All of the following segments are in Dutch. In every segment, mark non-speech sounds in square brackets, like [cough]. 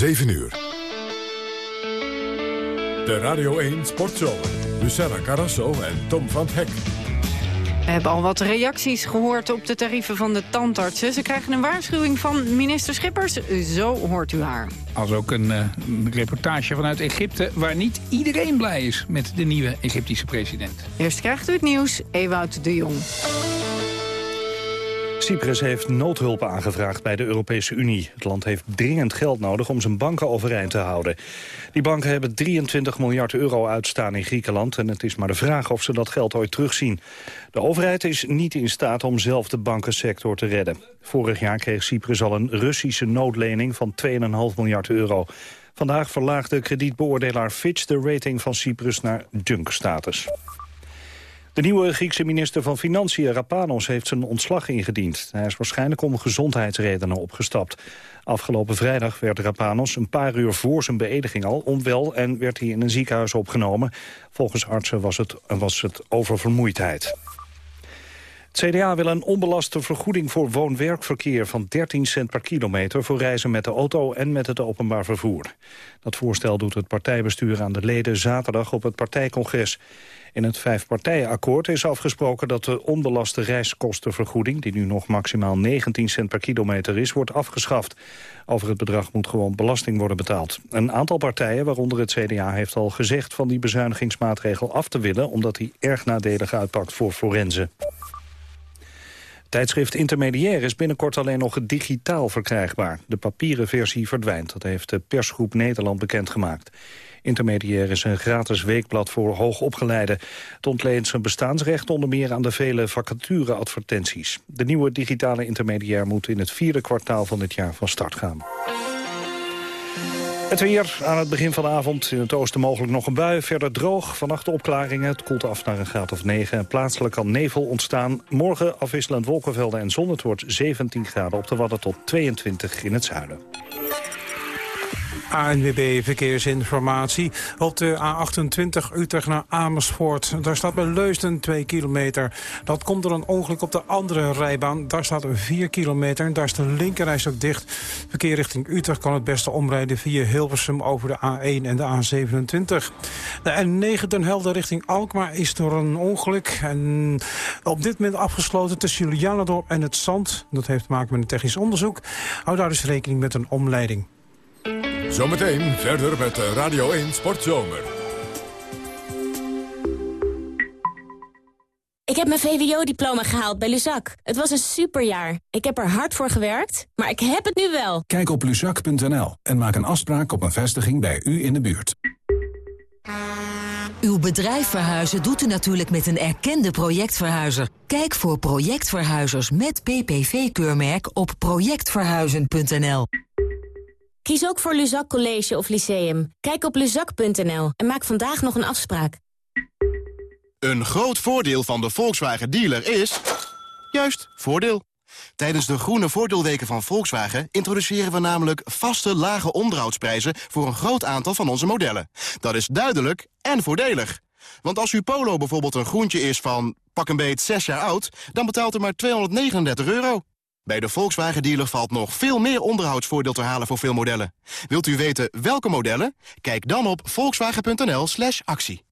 7 uur. De Radio 1 Sportzomer. Lucella Carrasso en Tom van Hek. We hebben al wat reacties gehoord op de tarieven van de tandartsen. Ze krijgen een waarschuwing van minister Schippers. Zo hoort u haar. Als ook een, uh, reportage vanuit Egypte... waar niet iedereen blij is met de nieuwe Egyptische president. Eerst krijgt u het nieuws, Ewout de Jong. Cyprus heeft noodhulp aangevraagd bij de Europese Unie. Het land heeft dringend geld nodig om zijn banken overeind te houden. Die banken hebben 23 miljard euro uitstaan in Griekenland... en het is maar de vraag of ze dat geld ooit terugzien. De overheid is niet in staat om zelf de bankensector te redden. Vorig jaar kreeg Cyprus al een Russische noodlening van 2,5 miljard euro. Vandaag verlaagde kredietbeoordelaar Fitch de rating van Cyprus naar junk-status. De nieuwe Griekse minister van Financiën, Rapanos, heeft zijn ontslag ingediend. Hij is waarschijnlijk om gezondheidsredenen opgestapt. Afgelopen vrijdag werd Rapanos een paar uur voor zijn beëdiging al onwel... en werd hij in een ziekenhuis opgenomen. Volgens artsen was het, was het oververmoeidheid. Het CDA wil een onbelaste vergoeding voor woon-werkverkeer van 13 cent per kilometer voor reizen met de auto en met het openbaar vervoer. Dat voorstel doet het partijbestuur aan de leden zaterdag op het partijcongres. In het vijfpartijenakkoord is afgesproken dat de onbelaste reiskostenvergoeding... die nu nog maximaal 19 cent per kilometer is, wordt afgeschaft. Over het bedrag moet gewoon belasting worden betaald. Een aantal partijen, waaronder het CDA, heeft al gezegd... van die bezuinigingsmaatregel af te willen... omdat die erg nadelig uitpakt voor forensen. Tijdschrift Intermediair is binnenkort alleen nog digitaal verkrijgbaar. De papieren versie verdwijnt, dat heeft de persgroep Nederland bekendgemaakt. Intermediair is een gratis weekblad voor hoogopgeleiden. Het ontleent zijn bestaansrecht onder meer aan de vele vacatureadvertenties. De nieuwe digitale intermediair moet in het vierde kwartaal van dit jaar van start gaan. Het weer aan het begin van de avond. In het oosten mogelijk nog een bui. Verder droog. Vannacht opklaringen. Het koelt af naar een graad of 9. Plaatselijk kan nevel ontstaan. Morgen afwisselend wolkenvelden en zon. Het wordt 17 graden op de Wadden tot 22 in het zuiden. ANWB Verkeersinformatie. Op de A28 Utrecht naar Amersfoort. Daar staat bij Leusden 2 kilometer. Dat komt door een ongeluk op de andere rijbaan. Daar staat 4 kilometer. Daar is de linkerreis ook dicht. Verkeer richting Utrecht kan het beste omrijden via Hilversum over de A1 en de A27. De N9 Den Helder richting Alkmaar is door een ongeluk. En op dit moment afgesloten tussen Julianadorp en het Zand. Dat heeft te maken met een technisch onderzoek. Hou daar dus rekening met een omleiding. Zometeen verder met Radio 1 Sportzomer. Ik heb mijn VWO-diploma gehaald bij Luzak. Het was een superjaar. Ik heb er hard voor gewerkt, maar ik heb het nu wel. Kijk op luzak.nl en maak een afspraak op een vestiging bij u in de buurt. Uw bedrijf verhuizen doet u natuurlijk met een erkende projectverhuizer. Kijk voor projectverhuizers met PPV-keurmerk op projectverhuizen.nl. Kies ook voor Luzak College of Lyceum. Kijk op luzak.nl en maak vandaag nog een afspraak. Een groot voordeel van de Volkswagen dealer is... juist, voordeel. Tijdens de groene voordeelweken van Volkswagen introduceren we namelijk vaste lage onderhoudsprijzen voor een groot aantal van onze modellen. Dat is duidelijk en voordelig. Want als uw Polo bijvoorbeeld een groentje is van pak een beet 6 jaar oud, dan betaalt u maar 239 euro. Bij de Volkswagen dealer valt nog veel meer onderhoudsvoordeel te halen voor veel modellen. Wilt u weten welke modellen? Kijk dan op volkswagen.nl slash actie.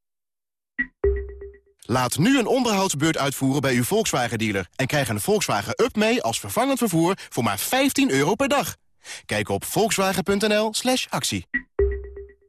Laat nu een onderhoudsbeurt uitvoeren bij uw Volkswagen dealer... en krijg een Volkswagen Up mee als vervangend vervoer voor maar 15 euro per dag. Kijk op volkswagen.nl slash actie.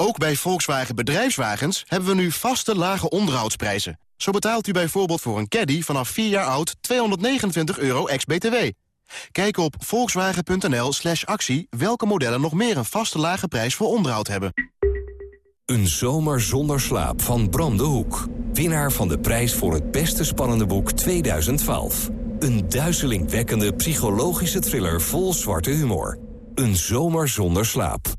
Ook bij Volkswagen Bedrijfswagens hebben we nu vaste lage onderhoudsprijzen. Zo betaalt u bijvoorbeeld voor een caddy vanaf 4 jaar oud 229 euro ex-BTW. Kijk op volkswagen.nl slash actie welke modellen nog meer een vaste lage prijs voor onderhoud hebben. Een zomer zonder slaap van Bram de Hoek. Winnaar van de prijs voor het beste spannende boek 2012. Een duizelingwekkende psychologische thriller vol zwarte humor. Een zomer zonder slaap.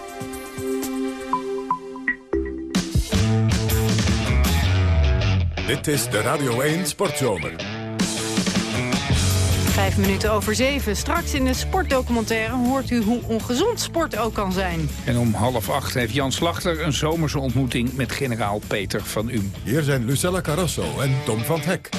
Dit is de Radio 1 Sportzomer. Vijf minuten over zeven. Straks in de sportdocumentaire hoort u hoe ongezond sport ook kan zijn. En om half acht heeft Jan Slachter een zomerse ontmoeting met generaal Peter van Um. Hier zijn Lucella Carrasso en Tom van Hek.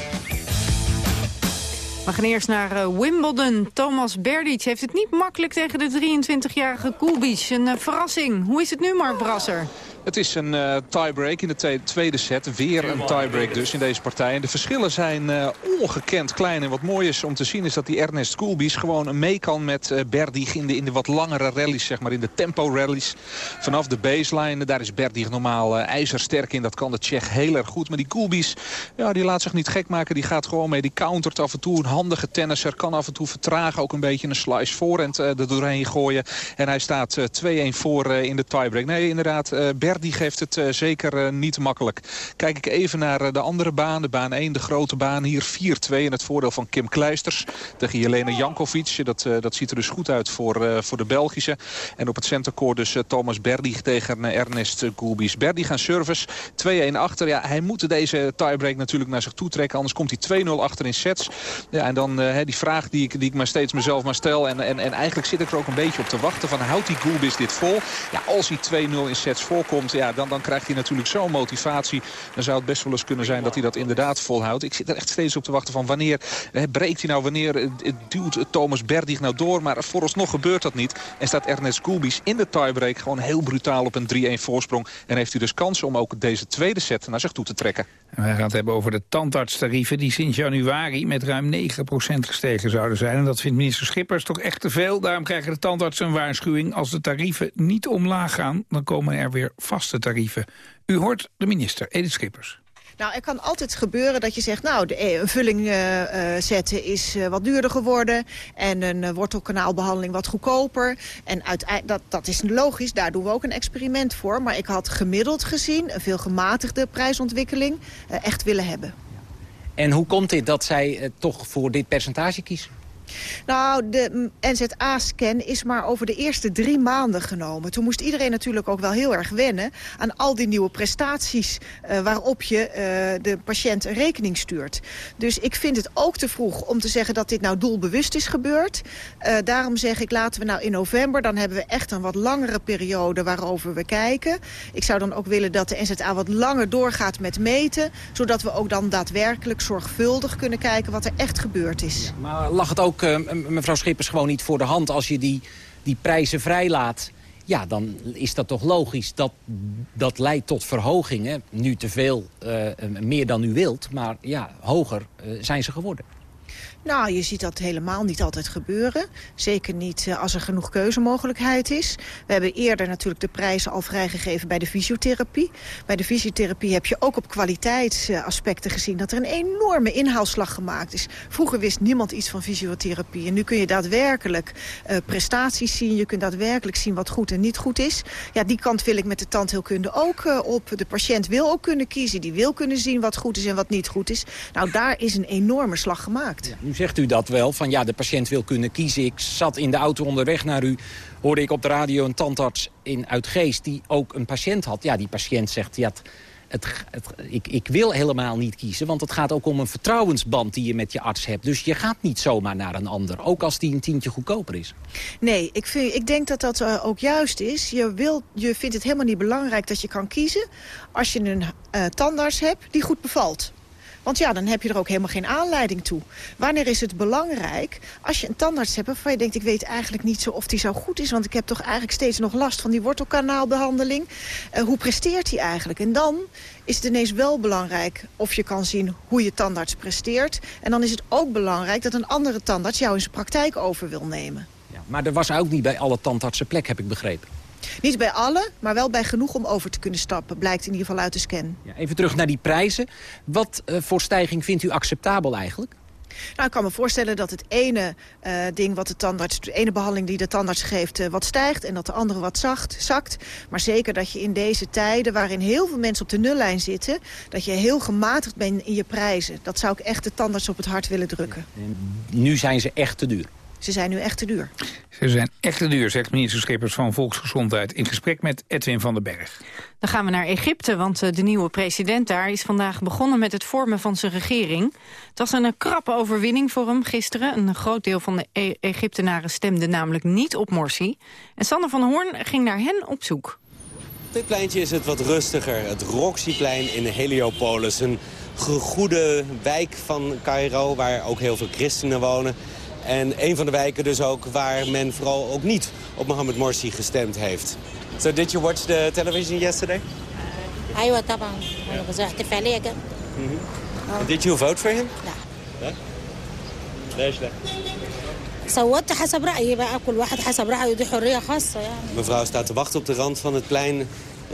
We gaan eerst naar uh, Wimbledon. Thomas Berdych heeft het niet makkelijk tegen de 23-jarige Kulbic. Een uh, verrassing. Hoe is het nu, Mark Brasser? Het is een uh, tiebreak in de tweede set. Weer een tiebreak dus in deze partij. En de verschillen zijn uh, ongekend klein. En wat mooi is om te zien is dat die Ernest Koolbies gewoon mee kan met uh, in de, in de wat langere rallies. Zeg maar in de tempo rallies. Vanaf de baseline. Daar is Berdig normaal ijzersterk in. Dat kan de Tsjech heel erg goed. Maar die Koolbies, ja, die laat zich niet gek maken. Die gaat gewoon mee. Die countert af en toe. Een handige tennisser. Kan af en toe vertragen. Ook een beetje een slice voorhand er doorheen gooien. En hij staat 2-1 voor in de tiebreak. Nee, inderdaad. Berdig die geeft het uh, zeker uh, niet makkelijk. Kijk ik even naar uh, de andere baan. De baan 1, de grote baan. Hier 4-2 in het voordeel van Kim Kleisters. Tegen Jelena Jankovic. Dat, dat ziet er dus goed uit voor, voor de Belgische. En op het centercourt dus Thomas Berdig tegen Ernest Gulbis. Berdig aan service. 2-1 achter. Ja, hij moet deze tiebreak natuurlijk naar zich toe trekken. Anders komt hij 2-0 achter in sets. Ja, en dan die vraag die ik, die ik maar steeds mezelf maar stel. En, en, en eigenlijk zit ik er ook een beetje op te wachten. Van houdt die Gulbis dit vol? Ja, als hij 2-0 in sets voorkomt ja, dan, dan krijgt hij natuurlijk zo'n motivatie. Dan zou het best wel eens kunnen zijn dat hij dat inderdaad volhoudt. Ik zit er echt steeds op te wachten van wanneer breekt hij nou, wanneer eh, duwt Thomas Berdig nou door. Maar vooralsnog gebeurt dat niet. En staat Ernest Gulbis in de tiebreak gewoon heel brutaal op een 3-1 voorsprong. En heeft hij dus kansen om ook deze tweede set naar zich toe te trekken. En wij gaan het hebben over de tandartstarieven die sinds januari met ruim 9% gestegen zouden zijn. En dat vindt minister Schippers toch echt te veel. Daarom krijgen de tandartsen een waarschuwing. Als de tarieven niet omlaag gaan, dan komen er weer vaste tarieven. U hoort de minister, Edith Schippers. Nou, er kan altijd gebeuren dat je zegt... nou, de, eh, een vulling uh, zetten is uh, wat duurder geworden... en een uh, wortelkanaalbehandeling wat goedkoper. En dat, dat is logisch, daar doen we ook een experiment voor. Maar ik had gemiddeld gezien een veel gematigde prijsontwikkeling echt willen hebben. En hoe komt dit dat zij toch voor dit percentage kiezen? Nou, de NZA-scan is maar over de eerste drie maanden genomen. Toen moest iedereen natuurlijk ook wel heel erg wennen... aan al die nieuwe prestaties uh, waarop je uh, de patiënt een rekening stuurt. Dus ik vind het ook te vroeg om te zeggen dat dit nou doelbewust is gebeurd. Uh, daarom zeg ik, laten we nou in november... dan hebben we echt een wat langere periode waarover we kijken. Ik zou dan ook willen dat de NZA wat langer doorgaat met meten... zodat we ook dan daadwerkelijk zorgvuldig kunnen kijken wat er echt gebeurd is. Maar lag het ook uh, mevrouw Schippers gewoon niet voor de hand als je die, die prijzen vrijlaat. Ja, dan is dat toch logisch. Dat, dat leidt tot verhogingen. Nu te veel, uh, meer dan u wilt. Maar ja, hoger zijn ze geworden. Nou, je ziet dat helemaal niet altijd gebeuren. Zeker niet uh, als er genoeg keuzemogelijkheid is. We hebben eerder natuurlijk de prijzen al vrijgegeven bij de fysiotherapie. Bij de fysiotherapie heb je ook op kwaliteitsaspecten gezien... dat er een enorme inhaalslag gemaakt is. Vroeger wist niemand iets van fysiotherapie. En nu kun je daadwerkelijk uh, prestaties zien. Je kunt daadwerkelijk zien wat goed en niet goed is. Ja, die kant wil ik met de tandheelkunde ook op. De patiënt wil ook kunnen kiezen. Die wil kunnen zien wat goed is en wat niet goed is. Nou, daar is een enorme slag gemaakt. Zegt u dat wel, van ja, de patiënt wil kunnen kiezen. Ik zat in de auto onderweg naar u, hoorde ik op de radio een tandarts in Uitgeest... die ook een patiënt had. Ja, die patiënt zegt, ja, het, ik, ik wil helemaal niet kiezen, want het gaat ook om een vertrouwensband die je met je arts hebt. Dus je gaat niet zomaar naar een ander, ook als die een tientje goedkoper is. Nee, ik, vind, ik denk dat dat uh, ook juist is. Je, wil, je vindt het helemaal niet belangrijk dat je kan kiezen als je een uh, tandarts hebt die goed bevalt. Want ja, dan heb je er ook helemaal geen aanleiding toe. Wanneer is het belangrijk als je een tandarts hebt... waarvan je denkt, ik weet eigenlijk niet zo of die zo goed is... want ik heb toch eigenlijk steeds nog last van die wortelkanaalbehandeling. Uh, hoe presteert die eigenlijk? En dan is het ineens wel belangrijk of je kan zien hoe je tandarts presteert. En dan is het ook belangrijk dat een andere tandarts jou in zijn praktijk over wil nemen. Ja, maar er was ook niet bij alle tandartsen plek, heb ik begrepen. Niet bij alle, maar wel bij genoeg om over te kunnen stappen. Blijkt in ieder geval uit de scan. Ja, even terug naar die prijzen. Wat uh, voor stijging vindt u acceptabel eigenlijk? Nou, ik kan me voorstellen dat het ene uh, ding wat de tandarts, de ene behandeling die de tandarts geeft, uh, wat stijgt en dat de andere wat zacht, zakt. Maar zeker dat je in deze tijden, waarin heel veel mensen op de nullijn zitten, dat je heel gematigd bent in je prijzen. Dat zou ik echt de tandarts op het hart willen drukken. Nu zijn ze echt te duur. Ze zijn nu echt te duur. Ze zijn echt te duur, zegt minister Schippers van Volksgezondheid... in gesprek met Edwin van den Berg. Dan gaan we naar Egypte, want eh, de nieuwe president daar... is vandaag begonnen met het vormen van zijn regering. Het was een krappe overwinning voor hem gisteren. Een groot deel van de e Egyptenaren stemde namelijk niet op Morsi. En Sander van Hoorn ging naar hen op zoek. Dit pleintje is het wat rustiger. Het Roxyplein in Heliopolis. Een goede wijk van Cairo, waar ook heel veel christenen wonen. En een van de wijken dus ook waar men vooral ook niet op Mohammed Morsi gestemd heeft. So did you watch the television yesterday? ايوه طبعا انا احتفاليه كده Did you vote for him? لا ليش لا؟ صوتت حسب رايي بقى كل واحد حسب رايه دي حريه خاصه يعني Mevrouw staat te wachten op de rand van het plein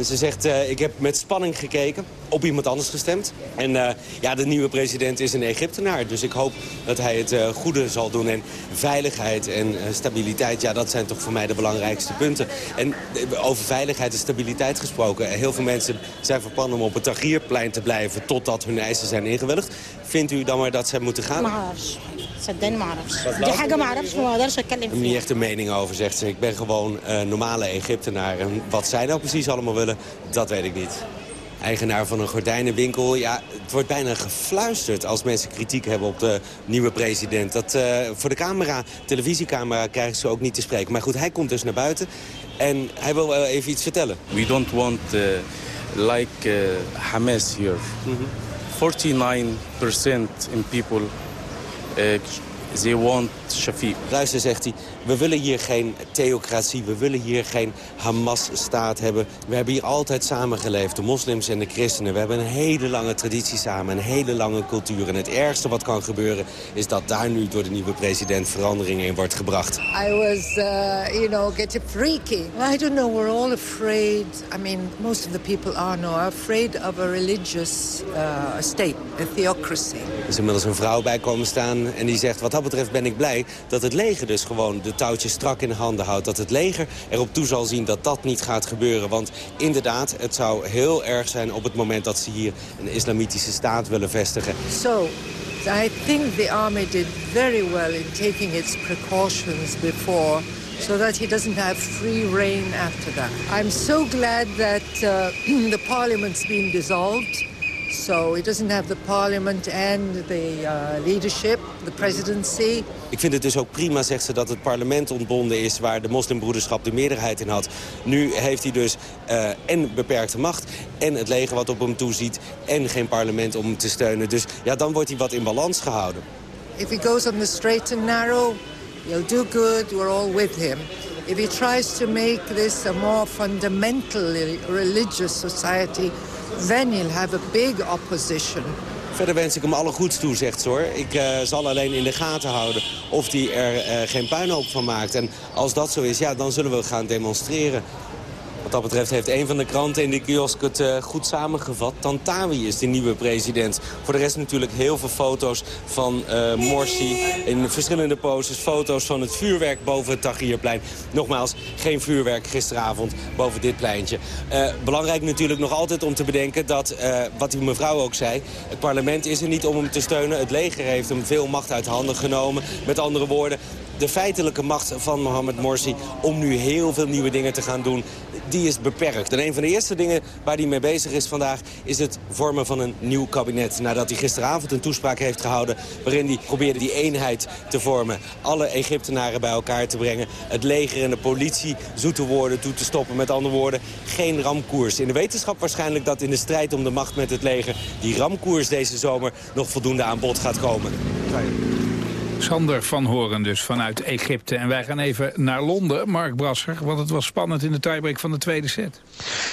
ze zegt, uh, ik heb met spanning gekeken, op iemand anders gestemd. En uh, ja, de nieuwe president is een Egyptenaar. Dus ik hoop dat hij het uh, goede zal doen. En veiligheid en stabiliteit, ja, dat zijn toch voor mij de belangrijkste punten. En over veiligheid en stabiliteit gesproken. Heel veel mensen zijn van plan om op het Tahrirplein te blijven... totdat hun eisen zijn ingewilligd. Vindt u dan maar dat zij moeten gaan? صدقني ما اعرفش دي حاجه ما اعرفش ما اقدرش اتكلم Ik heb niet echt een mening over, zegt ze. Ik ben gewoon uh, normale Egyptenaar. En wat zij nou precies allemaal willen, dat weet ik niet. Eigenaar van een gordijnenwinkel. Ja, het wordt bijna gefluisterd als mensen kritiek hebben op de nieuwe president. Dat, uh, voor de camera, televisiecamera, krijgen ze ook niet te spreken. Maar goed, hij komt dus naar buiten en hij wil uh, even iets vertellen. We don't want uh, like Hamas here. Mm -hmm. 49% in people They want Shafiq. Luister, zegt hij, we willen hier geen theocratie, we willen hier geen Hamas-staat hebben. We hebben hier altijd samengeleefd, de moslims en de christenen. We hebben een hele lange traditie samen, een hele lange cultuur. En het ergste wat kan gebeuren is dat daar nu door de nieuwe president verandering in wordt gebracht. I was, uh, you know, getting freaky. I don't know, we're all afraid. I mean, most of the people are now afraid of a religious uh, state, a theocracy. Er is inmiddels een vrouw bij komen staan en die zegt... wat dat betreft ben ik blij dat het leger dus gewoon de touwtjes strak in de handen houdt. Dat het leger erop toe zal zien dat dat niet gaat gebeuren. Want inderdaad, het zou heel erg zijn op het moment dat ze hier een islamitische staat willen vestigen. So, I think the army did very well in taking its precautions before so that he doesn't have free reign after that. I'm so glad that uh, [clears throat] the parliament's been dissolved. So he doesn't have the parliament and the uh, leadership, the presidency. Ik vind het dus ook prima, zegt ze, dat het parlement ontbonden is... waar de moslimbroederschap de meerderheid in had. Nu heeft hij dus uh, en beperkte macht en het leger wat op hem toeziet... en geen parlement om hem te steunen. Dus ja, dan wordt hij wat in balans gehouden. If he goes on the straight and narrow, he'll do good, we're all with him. If he tries to make this a more fundamentally religious society he'll have a big opposition. Verder wens ik hem alle goeds toe, zegt ze hoor. Ik uh, zal alleen in de gaten houden of hij er uh, geen puinhoop van maakt. En als dat zo is, ja, dan zullen we gaan demonstreren. Wat dat betreft heeft een van de kranten in de kiosk het uh, goed samengevat. Tantawi is de nieuwe president. Voor de rest natuurlijk heel veel foto's van uh, Morsi. In verschillende poses foto's van het vuurwerk boven het Tahrirplein. Nogmaals, geen vuurwerk gisteravond boven dit pleintje. Uh, belangrijk natuurlijk nog altijd om te bedenken dat, wat die mevrouw ook zei... het parlement is er niet om hem te steunen. Het leger heeft hem veel macht uit handen genomen. Met andere woorden, de feitelijke macht van Mohamed Morsi... om nu heel veel nieuwe dingen te gaan doen, die is beperkt. En een van de eerste dingen waar hij mee bezig is vandaag... is het vormen van een nieuw kabinet. Nadat hij gisteravond een toespraak heeft gehouden... waarin hij probeerde die eenheid te vormen. Alle Egyptenaren bij elkaar te brengen. Het leger en de politie zoete woorden toe te stoppen. Met andere woorden, geen ramkoers. In de wetenschap waarschijnlijk dat in de strijd om de macht met het leger... die ramkoers deze zomer nog voldoende aan bod gaat komen. Sander van Horen dus vanuit Egypte. En wij gaan even naar Londen, Mark Brasser. Want het was spannend in de tiebreak van de tweede set.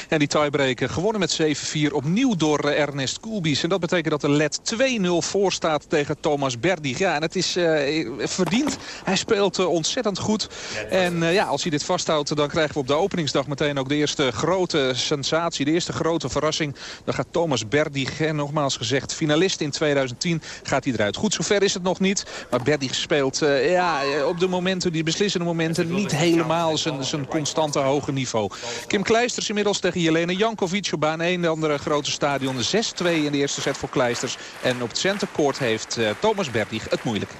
En die tiebreak eh, gewonnen met 7-4 opnieuw door eh, Ernest Koelbies. En dat betekent dat de led 2-0 voor staat tegen Thomas Berdig. Ja, en het is uh, verdiend. Hij speelt ontzettend goed. En ja, als hij dit vasthoudt, dan krijgen we op de openingsdag meteen ook de eerste grote sensatie. De eerste grote verrassing. Dan gaat Thomas Berdig, en nogmaals gezegd, finalist in 2010, gaat hij eruit. Goed, zover is het nog niet. Maar Berdig speelt ja, op de momenten, die beslissende momenten, niet helemaal zijn, zijn constante hoge niveau. Kim Kleisters inmiddels tegen Jelena Jankovic op baan 1. De andere grote stadion 6-2 in de eerste set voor Kleisters. En op het centercourt heeft uh, Thomas Bertig het moeilijk.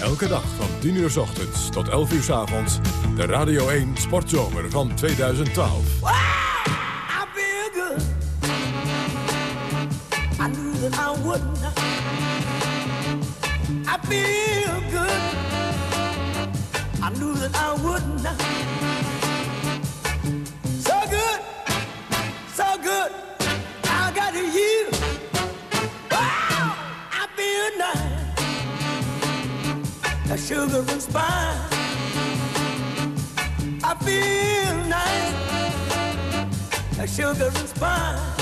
Elke dag van 10 uur s ochtends tot 11 uur s avonds. De Radio 1 Sportzomer van 2012. Wow, I feel good. I knew that I. I feel good. I knew that I wouldn't. So good. So good. I got you. Wow, I feel nice. A sugar and spice. I feel nice. A sugar and spice.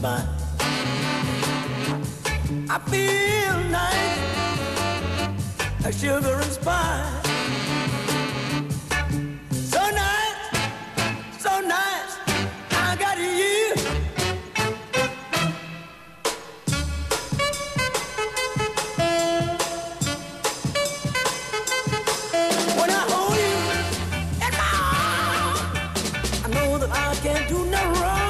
Spice. I feel nice, that sugar and spice. So nice, so nice, I got you. When I hold you in my arms, I know that I can't do no wrong.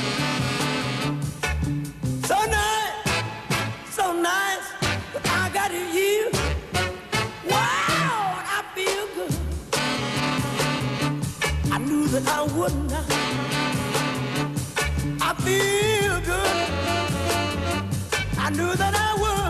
I wouldn't. I feel good. I knew that I would.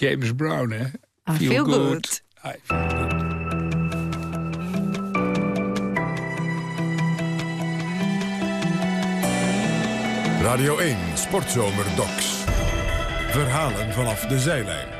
James Brown, hè? I feel good. I feel good. Radio 1 Sportzomer Docs. Verhalen vanaf de zijlijn.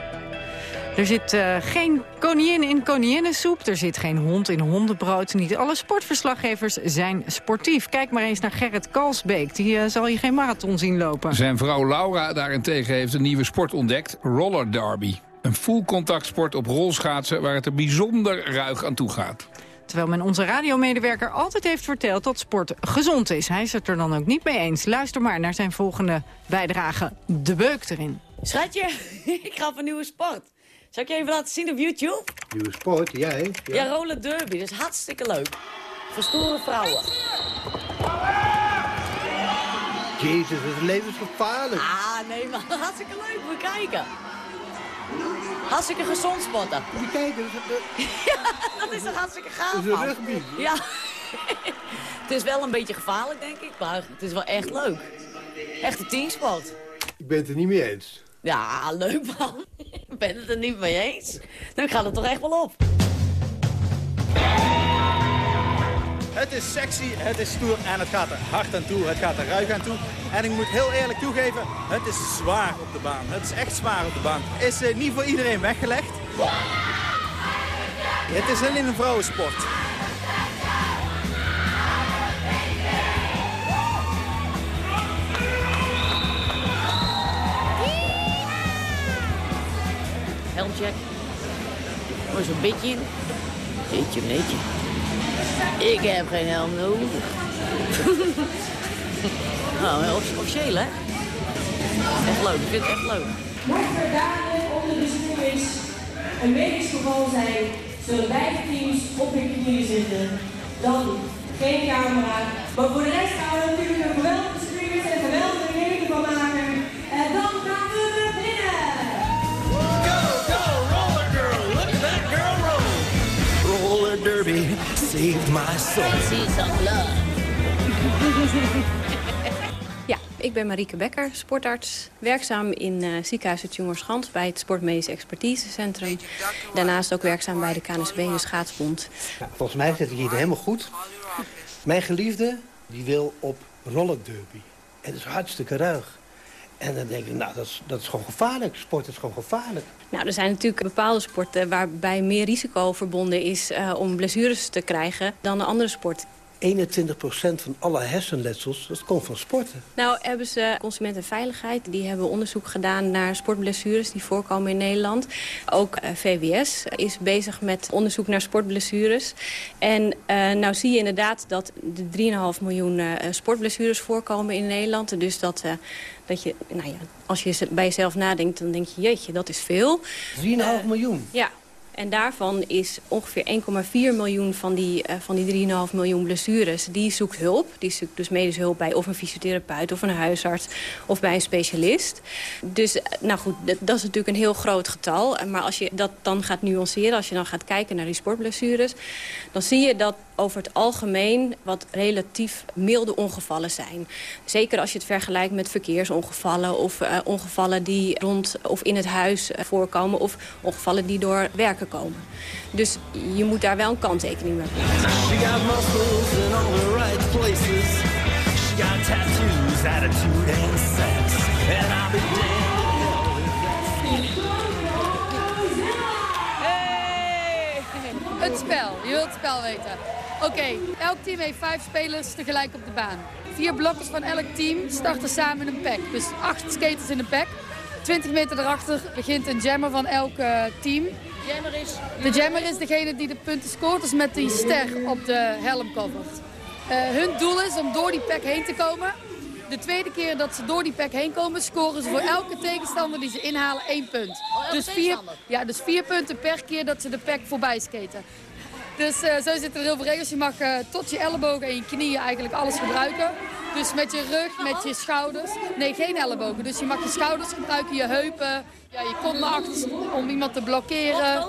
Er zit eh, geen koningin in koninginnensoep. Er zit geen hond in hondenbrood. Niet alle sportverslaggevers zijn sportief. Kijk maar eens naar Gerrit Kalsbeek. Die eh, zal je geen marathon zien lopen. Zijn vrouw Laura daarentegen heeft een nieuwe sport ontdekt. Roller derby. Een full contactsport op rolschaatsen waar het er bijzonder ruig aan toe gaat. Terwijl men onze radiomedewerker altijd heeft verteld dat sport gezond is. Hij is het er dan ook niet mee eens. Luister maar naar zijn volgende bijdrage. De beuk erin. Schatje, [laughs] ik ga op een nieuwe sport. Zal ik je even laten zien op YouTube? Nieuwe sport, jij? Ja, roller derby. Dat is hartstikke leuk. Voor stoere vrouwen. Jezus, het is levensgevaarlijk. Ah, nee, maar [laughs] hartstikke leuk. Je kijken. Hartstikke gezond sporten. Moet je kijken. Dat is, [laughs] Ja, dat is toch hartstikke gaaf, dat is een rugby. Ja. [laughs] het is wel een beetje gevaarlijk, denk ik. Maar het is wel echt leuk. Echt een teamsport. Ik ben het er niet mee eens. Ja, leuk man. Ik ben het er niet mee eens. Dan gaat het toch echt wel op. Het is sexy, het is stoer en het gaat er hard aan toe. Het gaat er ruig aan toe. En ik moet heel eerlijk toegeven, het is zwaar op de baan. Het is echt zwaar op de baan. Is niet voor iedereen weggelegd. Het is alleen een vrouwensport. Helmcheck. Mooi zo'n beetje. Beetje, beetje. Ik heb geen helm nodig. [laughs] nou, officieel hè? Echt leuk, ik vind het echt leuk. Mocht er dadelijk onder de snoeis een medisch geval zijn, zullen beide teams op hun knieën zitten. Dan geen camera. Maar voor de rest gaan we natuurlijk een geweldige streamers en geweldige reden van maken. En dan saved my soul. Love. Ja, ik ben Marieke Becker, sportarts. Werkzaam in uh, ziekenhuis het Jongerschans bij het Sportmedisch Expertisecentrum. Daarnaast ook werkzaam bij de KNSB en de Schaatsbond. Nou, volgens mij zit ik hier helemaal goed. Mijn geliefde die wil op rollerderby. En dat is hartstikke ruig. En dan denk ik, nou, dat is, dat is gewoon gevaarlijk. Sport is gewoon gevaarlijk. Nou, er zijn natuurlijk bepaalde sporten waarbij meer risico verbonden is uh, om blessures te krijgen dan de andere sport. 21% van alle hersenletsels, dat komt van sporten. Nou hebben ze Consumentenveiligheid, die hebben onderzoek gedaan naar sportblessures die voorkomen in Nederland. Ook uh, VWS is bezig met onderzoek naar sportblessures. En uh, nou zie je inderdaad dat er 3,5 miljoen uh, sportblessures voorkomen in Nederland. Dus dat, dat je, nou ja, als je bij jezelf nadenkt, dan denk je, jeetje, dat is veel. 3,5 miljoen? Ja. En daarvan is ongeveer 1,4 miljoen van die, uh, van die 3,5 miljoen blessures... die zoekt hulp. Die zoekt dus medische hulp bij of een fysiotherapeut of een huisarts... of bij een specialist. Dus, nou goed, dat, dat is natuurlijk een heel groot getal. Maar als je dat dan gaat nuanceren, als je dan gaat kijken naar die sportblessures... dan zie je dat over het algemeen wat relatief milde ongevallen zijn. Zeker als je het vergelijkt met verkeersongevallen... of uh, ongevallen die rond of in het huis voorkomen... of ongevallen die door werken komen. Dus je moet daar wel een kanttekening mee She got muscles in all the right places. She got tattoos, attitude and sex. And I'll be damned. Het spel, je wilt het spel weten. Oké, okay, elk team heeft vijf spelers tegelijk op de baan. Vier blokkers van elk team starten samen in een pack. Dus acht skaters in een pack. 20 meter daarachter begint een jammer van elk uh, team. Jammer is... De jammer is degene die de punten scoort, dus met die ster op de helm covert. Uh, hun doel is om door die pack heen te komen. De tweede keer dat ze door die pack heen komen, scoren ze voor elke tegenstander die ze inhalen één punt. Oh, dus, vier, ja, dus vier punten per keer dat ze de pack voorbij skaten. Dus uh, zo zitten er heel veel regels. Je mag uh, tot je ellebogen en je knieën eigenlijk alles gebruiken. Dus met je rug, met je schouders. Nee, geen ellebogen. Dus je mag je schouders gebruiken, je heupen, ja, je kont achter om iemand te blokkeren.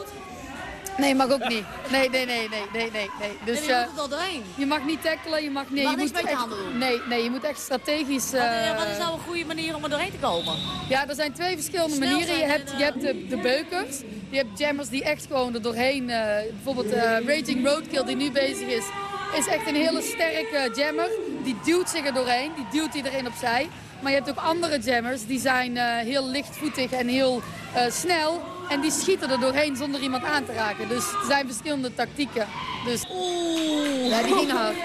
Nee, mag ook niet. Nee, nee, nee, nee, nee, nee. nee. Dus, en je moet er wel doorheen. Je mag niet tackelen, je mag... Nee, je mag je moet met je handen doen. Nee, nee, je moet echt strategisch... Wat, Uh, wat is nou een goede manier om er doorheen te komen? Ja, er zijn twee verschillende Snel manieren. Je hebt, en, je hebt de, de beukers. Je hebt jammers die echt gewoon er doorheen... Uh, bijvoorbeeld Raging Roadkill die nu bezig is... is echt een hele sterke jammer. Die duwt zich er doorheen. Die duwt iedereen opzij. Maar je hebt ook andere jammers. Die zijn heel lichtvoetig en heel snel. En die schieten er doorheen zonder iemand aan te raken. Dus er zijn verschillende tactieken. Dus... Oeh. Ja, die ging hard.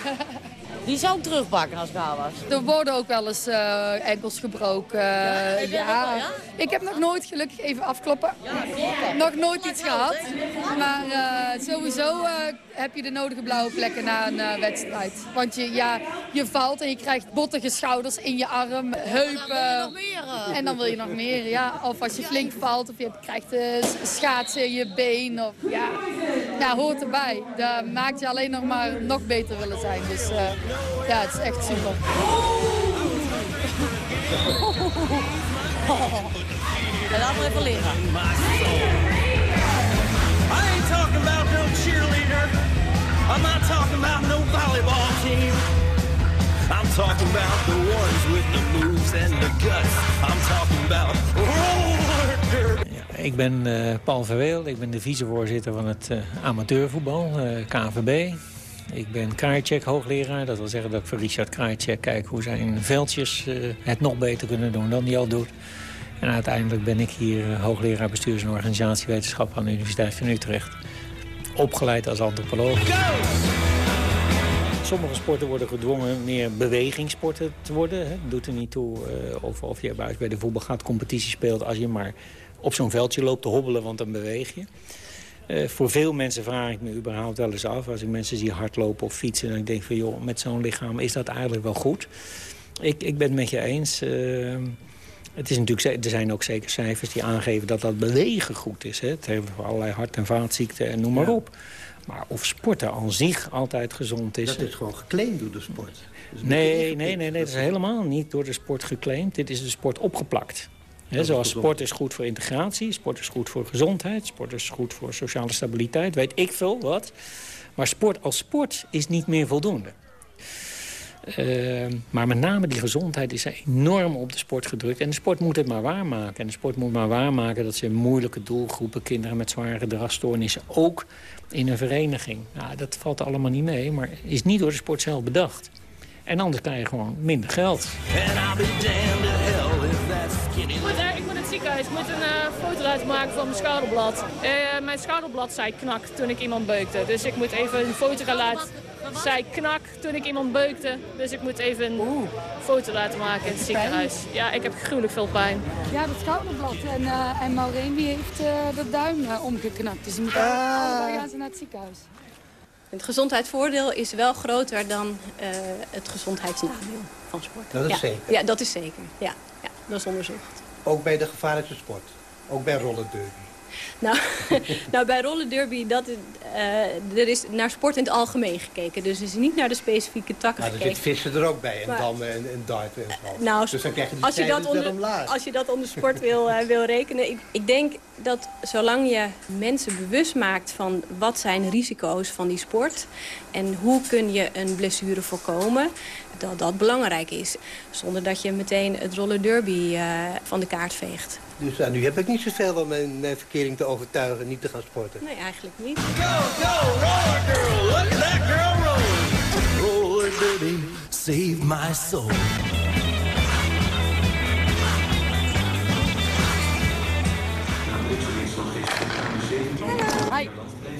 [laughs] Die zou ik terugpakken als ik haar was. Er worden ook wel eens uh, enkels gebroken. Uh, ja, ja. Wel, ja, Ik heb nog nooit, gelukkig even afkloppen, ja, nog nooit iets gehad. Maar uh, sowieso heb je de nodige blauwe plekken na een wedstrijd. Want je, ja, je valt en je krijgt bottige schouders in je arm, heupen. En dan wil je nog meer. Ja. Of als je flink valt of je krijgt schaatsen in je been. Of, ja. ja, hoort erbij. Dat maakt je alleen nog maar nog beter willen zijn. Dus ja, het is echt super. En laat maar even liggen. Talking about no cheerleader. I'm not talking about no volleyball team. I'm talking about the ones with the moves and the guts. I'm talking about roller ik ben uh, Paul Verweel. Ik ben de vicevoorzitter van het uh, amateurvoetbal, uh, KNVB. Ik ben Krajicek hoogleraar. Dat wil zeggen dat ik voor Richard Krajicek kijk hoe zijn veldjes het nog beter kunnen doen dan hij al doet. En uiteindelijk ben ik hier hoogleraar bestuurs- en organisatiewetenschap aan de Universiteit van Utrecht. Opgeleid als antropoloog. Sommige sporten worden gedwongen meer bewegingssporten te worden. Het doet er niet toe uh, of, of je bij de voetbal gaat competitie speelt... als je maar op zo'n veldje loopt te hobbelen, want dan beweeg je. Uh, voor veel mensen vraag ik me überhaupt wel eens af... als ik mensen zie hardlopen of fietsen... dan denk ik van, joh, met zo'n lichaam is dat eigenlijk wel goed. Ik, ik ben het met je eens... Uh, het is natuurlijk, er zijn ook zeker cijfers die aangeven dat dat bewegen goed is. Hè? Het heeft voor allerlei hart- en vaatziekten en noem maar ja. op. Maar of sporten aan zich altijd gezond is... Dat is gewoon geclaimd door de sport. Dus nee, nee, nee, nee, dat is helemaal niet door de sport geclaimd. Dit is de sport opgeplakt. He, zoals sport is goed voor integratie, sport is goed voor gezondheid... sport is goed voor sociale stabiliteit, weet ik veel wat. Maar sport als sport is niet meer voldoende. Uh, maar met name die gezondheid is enorm op de sport gedrukt. En de sport moet het maar waarmaken. En de sport moet maar waarmaken dat ze moeilijke doelgroepen... kinderen met zware gedragsstoornissen ook in een vereniging. Nou, dat valt allemaal niet mee, maar is niet door de sport zelf bedacht. En anders krijg je gewoon minder geld. Ik moet een uh, foto laten maken van mijn schouderblad. Uh, mijn schouderblad zei knak toen ik iemand beukte. Dus ik moet even een foto gaan laten. Zei knak toen ik iemand beukte. Dus ik moet even een foto laten maken in het ziekenhuis. Ja, ik heb gruwelijk veel pijn. Ja, dat schouderblad. En, uh, en Maureen die heeft uh, de duim uh, omgeknakt. Dus die moet uh. gaan ze naar het ziekenhuis. Het gezondheidsvoordeel is wel groter dan het gezondheidsnadeel van sport. Dat is ja. zeker? Ja, dat is zeker. Ja, ja, dat is onderzocht. Ook bij de gevaarlijkste sport? Ook bij rollerderby? Nou, [laughs] nou, bij rollerderby, dat, uh, er is naar sport in het algemeen gekeken. Dus er is niet naar de specifieke takken maar er gekeken. zit vissen er ook bij, en Maar- dammen en, en darten en zo. Nou, dus dan krijg je die als je, dat onder, als je dat onder sport wil, eh, wil rekenen. Ik, ik denk dat zolang je mensen bewust maakt van wat zijn risico's van die sport... en hoe kun je een blessure voorkomen, dat dat belangrijk is. Zonder dat je meteen het rollerderby eh van de kaart veegt. Dus ja, nu heb ik niet zoveel om mijn, mijn verkering te overtuigen niet te gaan sporten. Nee, eigenlijk niet. Roller derby, save my soul. Hi.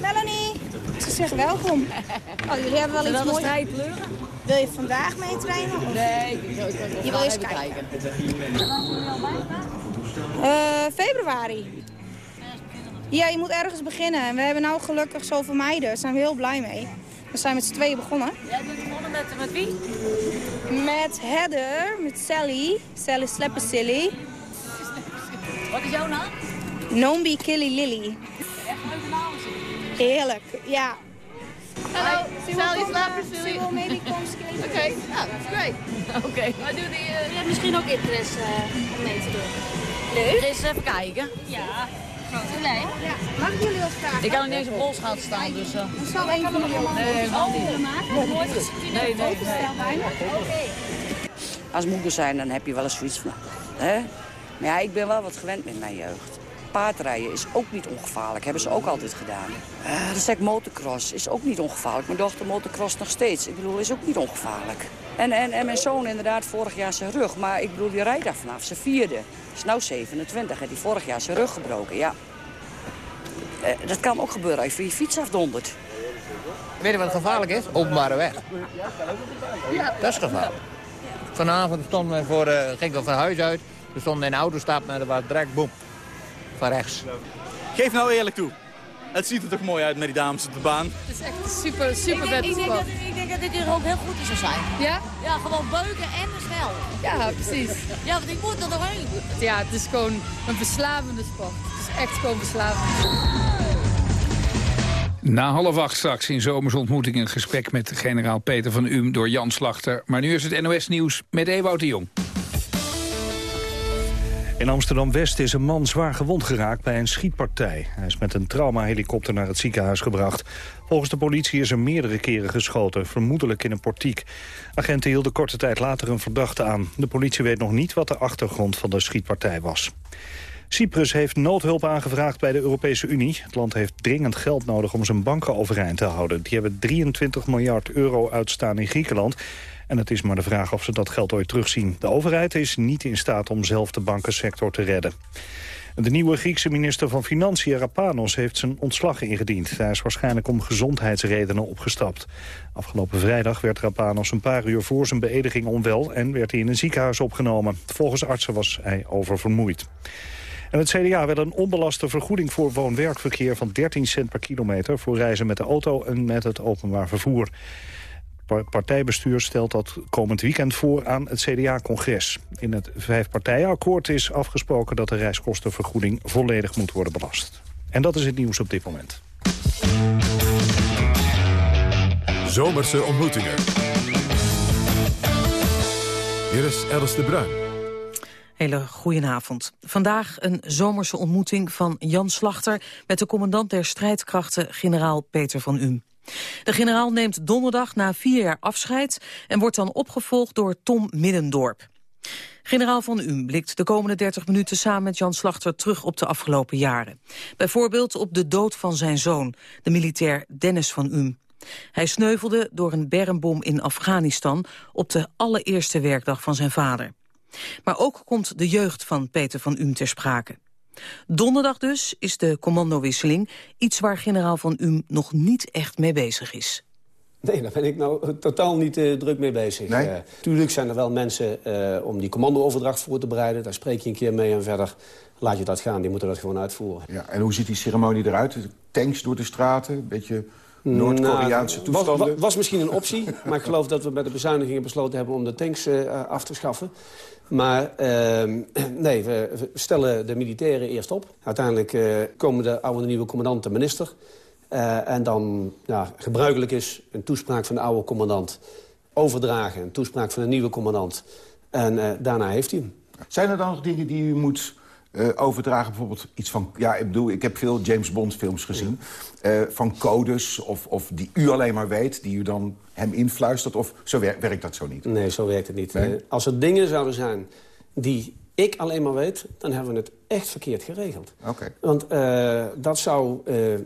Melanie. Ze zeggen welkom. Oh, jullie hebben wel iets moois. Wil je vandaag mee trainen? Of? Nee, ik wil, ik Je wil eens even kijken. Eh, februari. Ja, je moet ergens beginnen. En we hebben nou gelukkig zoveel meiden. Daar zijn we heel blij mee. We zijn met z'n tweeën begonnen. Jij bent begonnen met, met wie? Met Heather, met Sally. Sally Slepper Silly. Wat is jouw naam? Nombi Killy Lily. Echt Heerlijk, ja. Hello, She Sally uh, Silly. Oké, nou, dat is great. [laughs] Oké. Maar doe die... Je hebt misschien ook interesse uh, om mee te doen. Leuk. Eens even kijken. Ja. Nee. Ja. Mag ik jullie wat vragen? Ik kan niet eens op rolschaat gaan staan, dus... Uh... Dan zal een van jullie allemaal Nee, niet. Nee, nee, nee. Oké. Als moeder zijn, dan heb je wel eens zoiets van... Hè? Maar ja, ik ben wel wat gewend met mijn jeugd. Paardrijden is ook niet ongevaarlijk, hebben ze ook altijd gedaan. Eh, de sec motocross is ook niet ongevaarlijk. Mijn dochter motocross nog steeds. Ik bedoel, is ook niet ongevaarlijk. En, en, en mijn zoon inderdaad vorig jaar zijn rug. Maar ik bedoel, die rijdt daar vanaf zijn vierde. Is nou 27 en die vorig jaar zijn rug gebroken, ja. Eh, dat kan ook gebeuren als je van je fiets afdondert. Weet je wat gevaarlijk is? Openbare weg. Dat is gevaarlijk. Vanavond stonden we voor, eh, ging we van huis uit. We stonden in de auto stappen en er was direct boem. Van rechts. Geef nou eerlijk toe. Het ziet er toch mooi uit met die dames op de baan. Het is echt super, super ik, vet denk, ik, denk dat, ik denk dat dit hier ook heel goed is zou zijn. Ja? Ja, gewoon beuken en snel. Ja, precies. Ja, want ik moet er doorheen. Ja, het is gewoon een verslavende sport. Het is echt gewoon verslavend. Na half acht straks in zomersontmoeting een gesprek met generaal Peter van Um door Jan Slachter. Maar nu is het NOS Nieuws met Ewout de Jong. In Amsterdam-West is een man zwaar gewond geraakt bij een schietpartij. Hij is met een traumahelikopter naar het ziekenhuis gebracht. Volgens de politie is er meerdere keren geschoten, vermoedelijk in een portiek. Agenten hielden korte tijd later een verdachte aan. De politie weet nog niet wat de achtergrond van de schietpartij was. Cyprus heeft noodhulp aangevraagd bij de Europese Unie. Het land heeft dringend geld nodig om zijn banken overeind te houden. Die hebben 23 miljard euro uitstaan in Griekenland. En het is maar de vraag of ze dat geld ooit terugzien. De overheid is niet in staat om zelf de bankensector te redden. De nieuwe Griekse minister van Financiën, Rapanos, heeft zijn ontslag ingediend. Hij is waarschijnlijk om gezondheidsredenen opgestapt. Afgelopen vrijdag werd Rapanos een paar uur voor zijn beëdiging onwel... en werd hij in een ziekenhuis opgenomen. Volgens artsen was hij oververmoeid. En het CDA wil een onbelaste vergoeding voor woon-werkverkeer van 13 cent per kilometer voor reizen met de auto en met het openbaar vervoer partijbestuur stelt dat komend weekend voor aan het CDA-congres. In het vijfpartijenakkoord is afgesproken dat de reiskostenvergoeding volledig moet worden belast. En dat is het nieuws op dit moment. Zomerse ontmoetingen. Hier is Alice de Bruin. Hele goedenavond. Vandaag een zomerse ontmoeting van Jan Slachter... met de commandant der strijdkrachten, generaal Peter van Um. De generaal neemt donderdag na vier jaar afscheid... en wordt dan opgevolgd door Tom Middendorp. Generaal van Um blikt de komende 30 minuten samen met Jan Slachter terug op de afgelopen jaren. Bijvoorbeeld op de dood van zijn zoon, de militair Dennis van Um. Hij sneuvelde door een bermbom in Afghanistan op de allereerste werkdag van zijn vader. Maar ook komt de jeugd van Peter van Um ter sprake. Donderdag dus is de commandowisseling iets waar generaal Van Um nog niet echt mee bezig is. Nee, daar ben ik nou totaal niet uh, druk mee bezig. Nee? Uh, tuurlijk zijn er wel mensen uh, om die commandooverdracht voor te bereiden. Daar spreek je een keer mee en verder laat je dat gaan. Die moeten dat gewoon uitvoeren. Ja, en hoe ziet die ceremonie eruit? Tanks door de straten, een beetje Noord-Koreaanse nou, toestanden? Was, was, misschien een optie, maar ik geloof dat we bij de bezuinigingen besloten hebben om de tanks af te schaffen. Maar uh, [clears throat] nee, we, stellen de militairen eerst op. Uiteindelijk uh, komen de oude nieuwe commandant, de minister. Uh, en dan, ja, gebruikelijk is een toespraak van de oude commandant overdragen. Een toespraak van de nieuwe commandant. En uh, daarna heeft hij hem. Zijn er dan nog dingen die u moet uh, overdragen? Bijvoorbeeld iets van... Ja, ik bedoel, ik heb veel James Bond films gezien. Uh, van codes of, of die u alleen maar weet, die u dan hem influistert? Of zo werkt dat zo niet? Nee, zo werkt het niet. Nee? Uh, als er dingen zouden zijn die ik alleen maar weet... dan hebben we het echt verkeerd geregeld. Okay. Want dat zou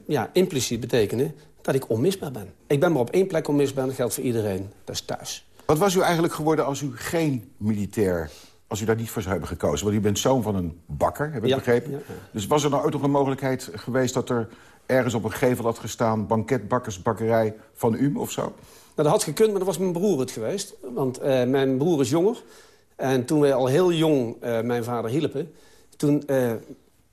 ja, impliciet betekenen dat ik onmisbaar ben. Ik ben maar op één plek onmisbaar dat geldt voor iedereen. Dat is thuis. Wat was u eigenlijk geworden als u geen militair als u daar niet voor zou hebben gekozen. Want u bent zoon van een bakker, heb ik ja, begrepen. Ja, ja. Dus was er nou ooit nog een mogelijkheid geweest... dat er ergens op een gevel had gestaan... banketbakkersbakkerij van U of zo? Nou, dat had gekund, maar dat was mijn broer het geweest. Want uh, mijn broer is jonger. En toen wij al heel jong uh, mijn vader hielpen... toen uh,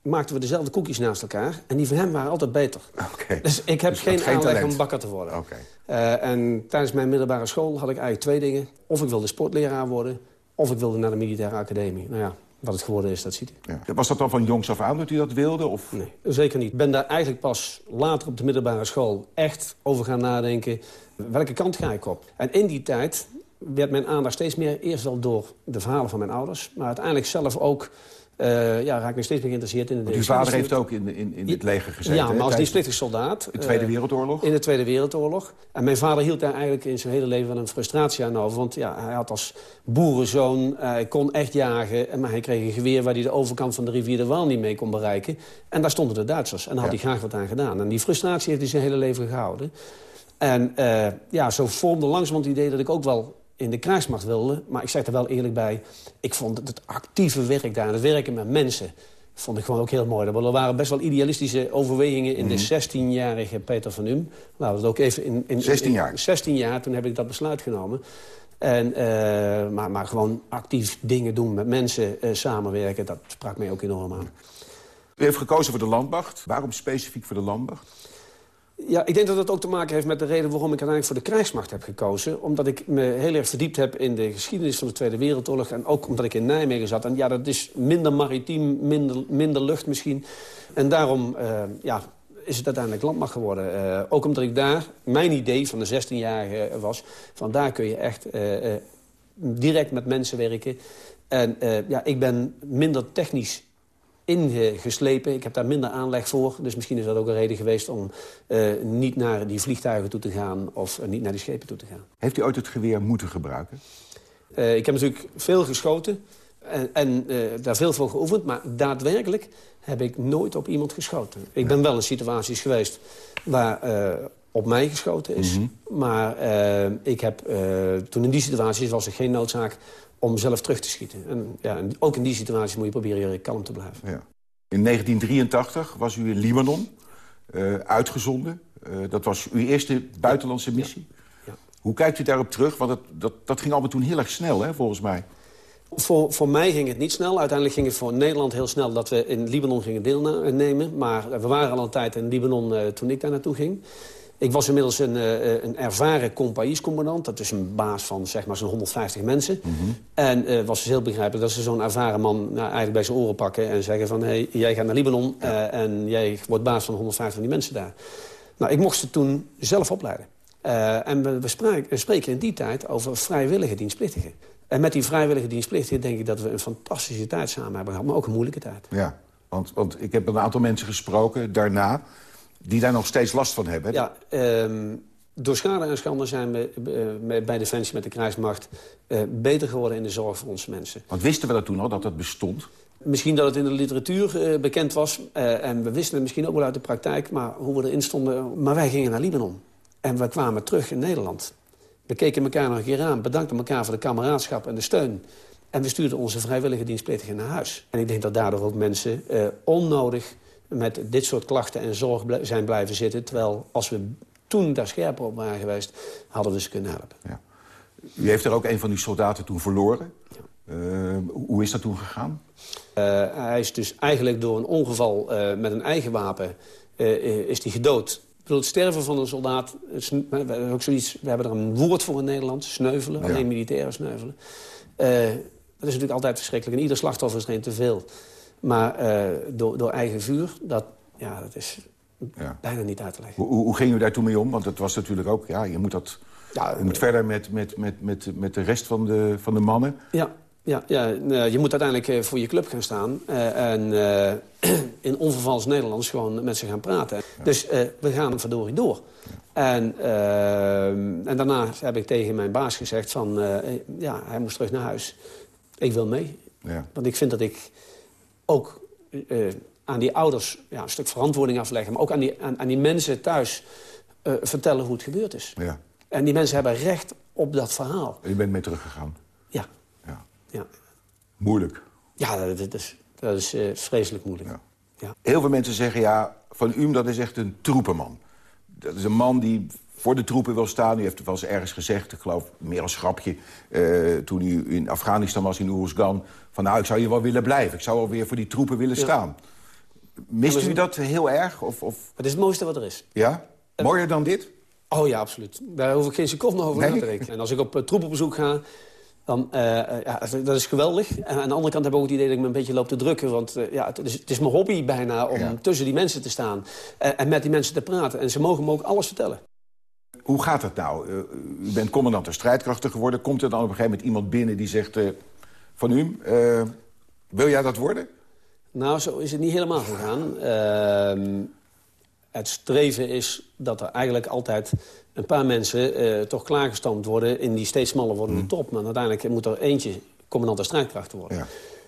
maakten we dezelfde koekjes naast elkaar. En die van hem waren altijd beter. Okay. Dus ik heb dus geen aanleg om bakker te worden. Okay. en tijdens mijn middelbare school had ik eigenlijk twee dingen. Of ik wilde sportleraar worden of ik wilde naar de militaire academie. Nou ja, wat het geworden is, dat ziet u. Ja. Was dat dan van jongs af aan dat u dat wilde? Of? Nee, zeker niet. Ik ben daar eigenlijk pas later op de middelbare school echt over gaan nadenken. Welke kant ga ik op? En in die tijd werd mijn aandacht steeds meer... eerst wel door de verhalen van mijn ouders... maar uiteindelijk zelf ook uh, ja, raak ik steeds meer geïnteresseerd in de... uw vader heeft ook in, in, in het leger gezeten. Ja, maar als districtisch soldaat. In de Tweede Wereldoorlog? Uh, in de Tweede Wereldoorlog. En mijn vader hield daar eigenlijk in zijn hele leven wel een frustratie aan over. Want ja, hij had als boerenzoon, uh, hij kon echt jagen... maar hij kreeg een geweer waar hij de overkant van de rivier de Waal niet mee kon bereiken. En daar stonden de Duitsers. En daar had ja. hij graag wat aan gedaan. En die frustratie heeft hij zijn hele leven gehouden. En ja, zo vormde langzamerhand het idee dat ik ook wel in de krijgsmacht wilde. Maar ik zeg er wel eerlijk bij, ik vond het, het actieve werk daar... het werken met mensen, vond ik gewoon ook heel mooi. Er waren best wel idealistische overwegingen in mm -hmm. de 16-jarige Peter van Um. Laten we het ook even in, in, 16 jaar? In 16 jaar, toen heb ik dat besluit genomen. En, uh, maar, maar gewoon actief dingen doen met mensen, uh, samenwerken... dat sprak mij ook enorm aan. U heeft gekozen voor de landmacht. Waarom specifiek voor de landmacht? Ja, ik denk dat dat ook te maken heeft met de reden waarom ik uiteindelijk voor de krijgsmacht heb gekozen. Omdat ik me heel erg verdiept heb in de geschiedenis van de Tweede Wereldoorlog. En ook omdat ik in Nijmegen zat. En ja, dat is minder maritiem, minder, minder lucht misschien. En daarom uh, ja, is het uiteindelijk landmacht geworden. Uh, ook omdat ik daar, mijn idee van de 16-jarige was... van daar kun je echt uh, direct met mensen werken. En ja, ik ben minder technisch ingeslepen. Ik heb daar minder aanleg voor. Dus misschien is dat ook een reden geweest om uh, niet naar die vliegtuigen toe te gaan... of uh, niet naar die schepen toe te gaan. Heeft u ooit het geweer moeten gebruiken? Uh, ik heb natuurlijk veel geschoten. En, en eh, daar veel voor geoefend, maar daadwerkelijk heb ik nooit op iemand geschoten. Ik ben wel in situaties geweest waar eh, op mij geschoten is. Mhm. Maar eh, ik heb, eh, toen in die situaties was er geen noodzaak om zelf terug te schieten. En, ja, en ook in die situaties moet je proberen kalm te blijven. Ja. In 1983 was u in Libanon eh, uitgezonden. Dat was uw eerste buitenlandse missie. Hoe kijkt u daarop terug? Want dat, dat, dat ging allemaal toen heel erg snel, hè, volgens mij. Voor, voor mij ging het niet snel. Uiteindelijk ging het voor Nederland heel snel dat we in Libanon gingen deelnemen. Maar we waren al een tijd in Libanon toen ik daar naartoe ging. Ik was inmiddels een, eh, een ervaren compagniescommandant. Dat is een baas van zeg maar zo'n 150 mensen. En het was dus heel begrijpelijk dat ze zo'n ervaren man nou, eigenlijk bij zijn oren pakken... en zeggen van, hey, jij gaat naar Libanon en jij wordt baas van 150 van die mensen daar. Nou, ik mocht ze toen zelf opleiden. En we, we, spraken, we spreken in die tijd over vrijwillige dienstplichtigen. En met die vrijwillige dienstplichtigen denk ik dat we een fantastische tijd samen hebben gehad... maar ook een moeilijke tijd. Ja, want, want ik heb een aantal mensen gesproken daarna... die daar nog steeds last van hebben. Ja, ehm, door schade en schande zijn we met- bij Defensie met de krijgsmacht... eh, beter geworden in de zorg voor onze mensen. Want wisten we dat toen al, dat dat bestond? Misschien dat het in de literatuur eh, bekend was. en we wisten het misschien ook wel uit de praktijk. Maar hoe we erin stonden... Maar wij gingen naar Libanon. En we kwamen terug in Nederland. We keken elkaar nog een keer aan. Bedankten elkaar voor de kameraadschap en de steun. En we stuurden onze vrijwillige dienstplichtigen naar huis. En ik denk dat daardoor ook mensen onnodig met dit soort klachten en zorg zijn blijven zitten. Terwijl als we toen daar scherper op waren geweest, hadden we ze kunnen helpen. U heeft er ook een van die soldaten toen verloren. Eh, hoe is dat toen gegaan? Eh, hij is dus eigenlijk door een ongeval eh, met een eigen wapen eh, is die gedood. Ik bedoel, het sterven van een soldaat, is, we, hebben ook zoiets, we hebben er een woord voor in Nederland, sneuvelen, Ja. alleen militairen sneuvelen. Dat is natuurlijk altijd verschrikkelijk en ieder slachtoffer is er een te veel. Maar eh, door, door eigen vuur, dat, ja, dat is bijna niet uit te leggen. Hoe, hoe, ging u daar toen mee om? Want het was natuurlijk ook, ja, je moet, dat, je moet verder met, met, met, met, met de rest van de, van de mannen. Ja, ja, ja nou, je moet uiteindelijk eh, voor je club gaan staan. eh, en eh, [clears throat] in onvervals Nederlands gewoon met ze gaan praten. Dus eh, we gaan verdorie door. En, eh, en daarna heb ik tegen mijn baas gezegd van... eh, ja, hij moest terug naar huis. Ik wil mee. Ja. Want ik vind dat ik ook eh, aan die ouders ja, een stuk verantwoording afleggen... maar ook aan die, aan, aan die mensen thuis eh, vertellen hoe het gebeurd is. Ja. En die mensen hebben recht op dat verhaal. U bent mee teruggegaan. Ja. Ja. Ja. Moeilijk. Ja, dat, dat is, dat is eh, vreselijk moeilijk. Ja. Heel veel mensen zeggen, ja, Van Uhm dat is echt een troepenman. Dat is een man die voor de troepen wil staan. U heeft het wel eens ergens gezegd, ik geloof meer als grapje... toen u in Afghanistan was, in Oeruzgan... van nou, ik zou hier wel willen blijven. Ik zou wel weer voor die troepen willen Ja. staan. Mist u dat heel erg? Of, of... Het is het mooiste wat er is. Ja? Mooier dan dit? Oh ja, absoluut. Daar hoef ik geen seconde over Nee? na te denken. En als ik op uh, troepenbezoek ga, dan, eh, eh, ja, dat is geweldig. En aan de andere kant heb ik ook het idee dat ik me een beetje loop te drukken. Want eh, ja, het, is, het is mijn hobby bijna om tussen die mensen te staan. eh, en met die mensen te praten. En ze mogen me ook alles vertellen. Hoe gaat het nou? Eh, u bent commandant der strijdkrachten geworden. Komt er dan op een gegeven moment iemand binnen die zegt... Van Uhm, eh, wil jij dat worden? Nou, zo is het niet helemaal gegaan. Ehm, het streven is dat er eigenlijk altijd een paar mensen eh, toch klaargestoomd worden... in die steeds smaller wordende top. Maar uiteindelijk moet er eentje commandant der strijdkrachten worden.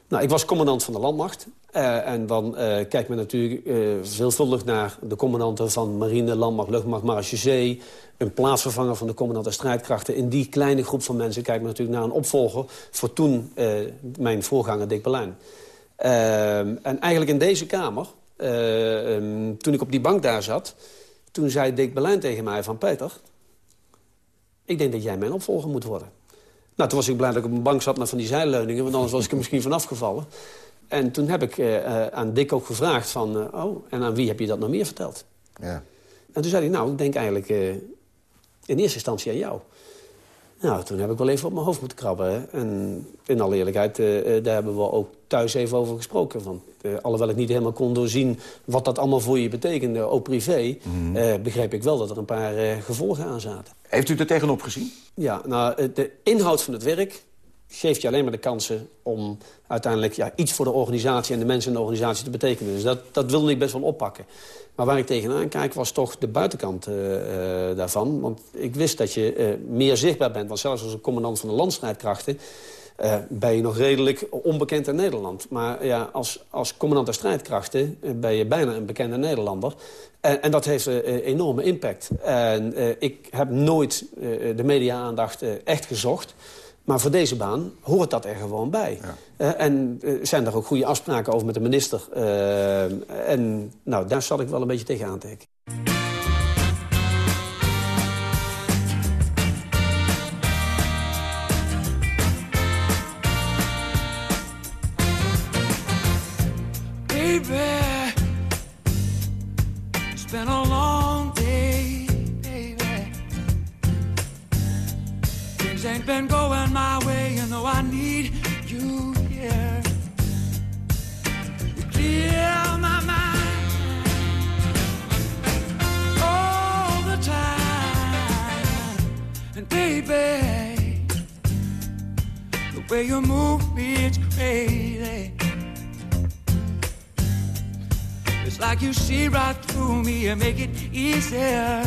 Nou, ik was commandant van de landmacht. Eh, en dan eh, kijkt men natuurlijk eh, veelvuldig naar de commandanten van marine, landmacht, luchtmacht, zee. Een plaatsvervanger van de commandant der strijdkrachten. In die kleine groep van mensen kijkt men natuurlijk naar een opvolger... voor toen mijn voorganger Dick Berlijn. En eigenlijk in deze kamer, eh, ehm, toen ik op die bank daar zat... toen zei Dick Berlijn tegen mij van... Peter, ik denk dat jij mijn opvolger moet worden. Nou, toen was ik blij dat ik op een bank zat met van die zijleuningen... want anders was ik er misschien vanaf gevallen. En toen heb ik eh, eh, aan Dick ook gevraagd van... eh, oh, en aan wie heb je dat nog meer verteld? Ja. En toen zei hij, nou, ik denk eigenlijk in eerste instantie aan jou. Nou, toen heb ik wel even op mijn hoofd moeten krabben. hè. En in alle eerlijkheid, eh, eh, daar hebben we ook thuis even over gesproken. Want eh, alhoewel ik niet helemaal kon doorzien wat dat allemaal voor je betekende, ook privé... eh, begreep ik wel dat er een paar gevolgen aan zaten. Heeft u er tegenop gezien? Ja, nou, de inhoud van het werk geeft je alleen maar de kansen om uiteindelijk ja, iets voor de organisatie en de mensen in de organisatie te betekenen. Dus dat, dat wilde ik best wel oppakken. Maar waar ik tegenaan kijk was toch de buitenkant eh, eh, daarvan. Want ik wist dat je eh, meer zichtbaar bent. Want zelfs als een commandant van de landstrijdkrachten... ben je nog redelijk onbekend in Nederland. Maar ja, als, als commandant der strijdkrachten ben je bijna een bekende Nederlander. En dat heeft een enorme impact. En ik heb nooit de media-aandacht echt gezocht... Maar voor deze baan hoort dat er gewoon bij. Ja. en zijn er ook goede afspraken over met de minister. en nou, daar zat ik wel een beetje tegen aan te you see right through me and make it easier.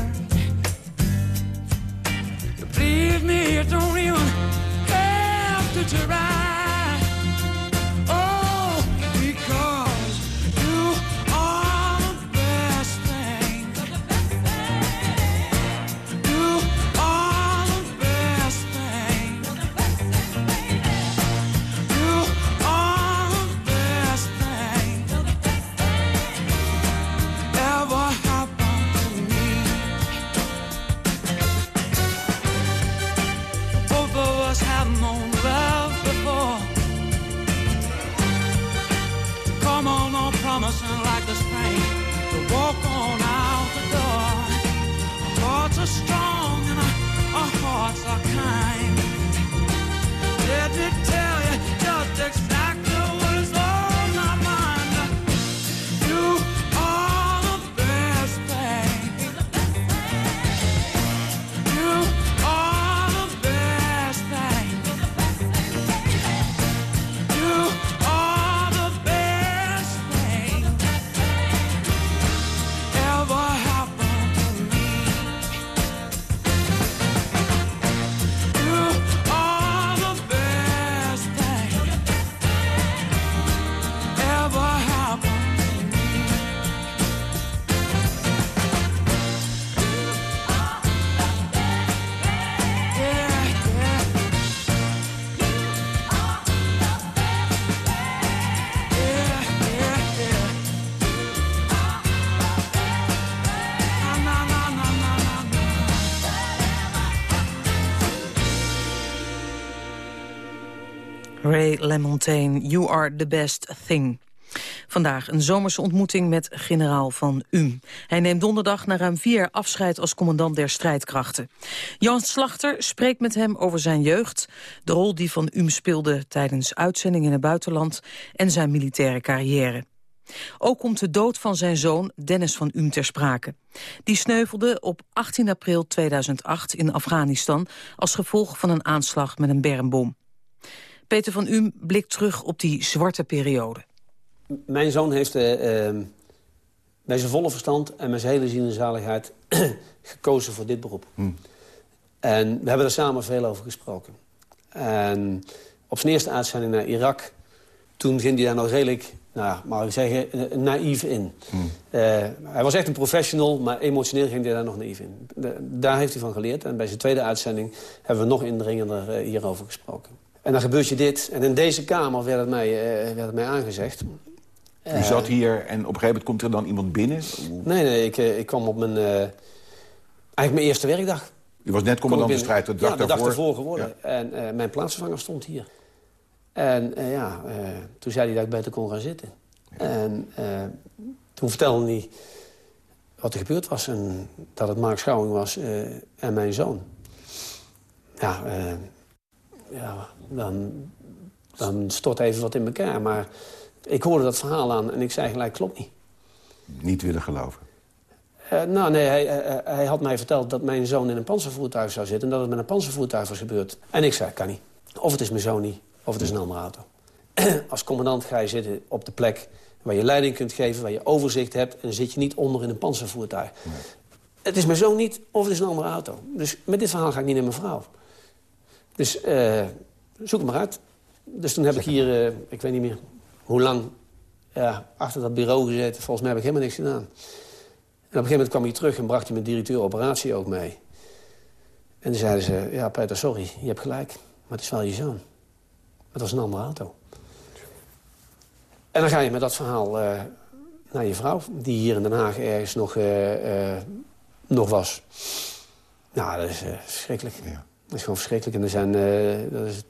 Believe me, you don't even have to try. LaMontagne, You Are The Best Thing. Vandaag een zomerse ontmoeting met generaal Van Um. Hij neemt donderdag na ruim vier jaar afscheid als commandant der strijdkrachten. Jan Slachter spreekt met hem over zijn jeugd... de rol die Van Um speelde tijdens uitzendingen in het buitenland... en zijn militaire carrière. Ook komt de dood van zijn zoon Dennis van Um ter sprake. Die sneuvelde op 18 april 2008 in Afghanistan... als gevolg van een aanslag met een bermbom. Peter van Um blikt terug op die zwarte periode. Mijn zoon heeft uh, bij zijn volle verstand en met zijn hele zin en zaligheid [clears throat] gekozen voor dit beroep. Hm. En we hebben er samen veel over gesproken. En op zijn eerste uitzending naar Irak... toen ging hij daar nog redelijk, nou, mag ik zeggen, eh, naïef in. Hm. hij was echt een professional, maar emotioneel ging hij daar nog naïef in. daar heeft hij van geleerd. En bij zijn tweede uitzending hebben we nog indringender hierover gesproken. En dan gebeurt je dit. En in deze kamer werd het mij, uh, werd het mij aangezegd. U zat eh, hier en op een gegeven moment komt er dan iemand binnen? Nee, nee, ik, eh, ik kwam op mijn... eigenlijk mijn eerste werkdag. U was net commandant de strijd, de dag ja, de dag ervoor geworden. En mijn plaatsvervanger stond hier. En ja, toen zei hij dat ik beter kon gaan zitten. En toen vertelde hij wat er gebeurd was. En dat het Mark Schouwing was en mijn zoon. Ja, ja, dan, dan stort even wat in elkaar. Maar ik hoorde dat verhaal aan en ik zei gelijk, klopt niet. Niet willen geloven? Uh, nou, nee, hij, uh, hij had mij verteld dat mijn zoon in een panzervoertuig zou zitten... en dat het met een panzervoertuig was gebeurd. En ik zei, kan niet. Of het is mijn zoon niet, of het is een andere auto. [clears throat] Als commandant ga je zitten op de plek waar je leiding kunt geven... waar je overzicht hebt en zit je niet onder in een panzervoertuig. Het is mijn zoon niet, of het is een andere auto. Dus met dit verhaal ga ik niet naar mijn vrouw. Dus uh, zoek het maar uit. Dus toen heb ik hier, eh, ik weet niet meer hoe lang, achter dat bureau gezeten. Volgens mij heb ik helemaal niks gedaan. En op een gegeven moment kwam hij terug en bracht hij mijn directeur operatie ook mee. En toen zeiden ze, ja Peter, sorry, je hebt gelijk. Maar het is wel je zoon. Het was een andere auto. En dan ga je met dat verhaal eh, naar je vrouw... die hier in Den Haag ergens nog, eh, eh, nog was. Nou, dat is verschrikkelijk. Ja. Dat is gewoon verschrikkelijk. En er zijn, dat is het,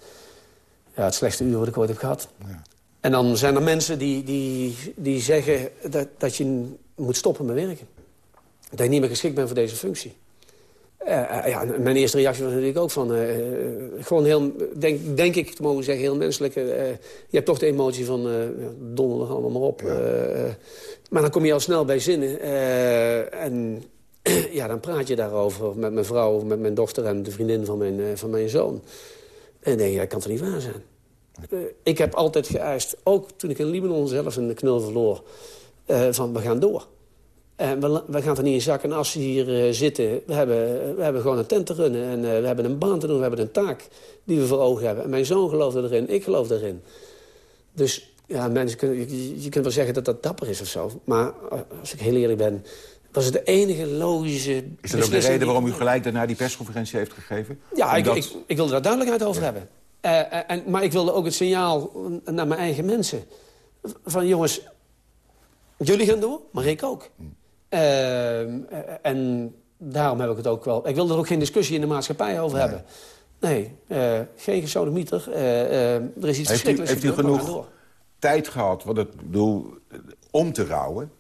ja, het slechtste uur wat ik ooit heb gehad. Ja. En dan zijn er mensen die, die, die zeggen dat, dat je moet stoppen met werken. Dat je niet meer geschikt bent voor deze functie. Uh, ja, mijn eerste reactie was natuurlijk ook van... Gewoon heel, denk, denk ik te mogen zeggen, heel menselijk. Uh, je hebt toch de emotie van, ja, donder allemaal maar op. maar dan kom je al snel bij zinnen. en [clears throat] ja, dan praat je daarover met mijn vrouw, met mijn dochter... en de vriendin van mijn, van mijn zoon. En denk je, dat kan toch niet waar zijn? ik heb altijd geëist, ook toen ik in Libanon zelf een knul verloor... van, we gaan door. En we, we, gaan er niet in zak en as hier zitten. We hebben, we hebben gewoon een tent te runnen. En we hebben een baan te doen. We hebben een taak die we voor ogen hebben. En mijn zoon geloofde erin. Ik geloof erin. Dus ja, mensen kunnen, je, je kunt wel zeggen dat dat dapper is of zo. Maar als ik heel eerlijk ben... was het de enige logische Is dat ook de reden waarom u gelijk daarna die persconferentie heeft gegeven? Ja, ik, ik, ik, wilde daar duidelijkheid over ja. hebben. en, maar ik wilde ook het signaal naar mijn eigen mensen. Van jongens, jullie gaan door, maar ik ook. Hm. Uh, en daarom heb ik het ook wel... Ik wil er ook geen discussie in de maatschappij over nee. hebben. Nee, uh, geen gesodemieter. Uh, er is iets heeft u, heeft u genoeg tijd gehad wat het, bedoel, om te rouwen?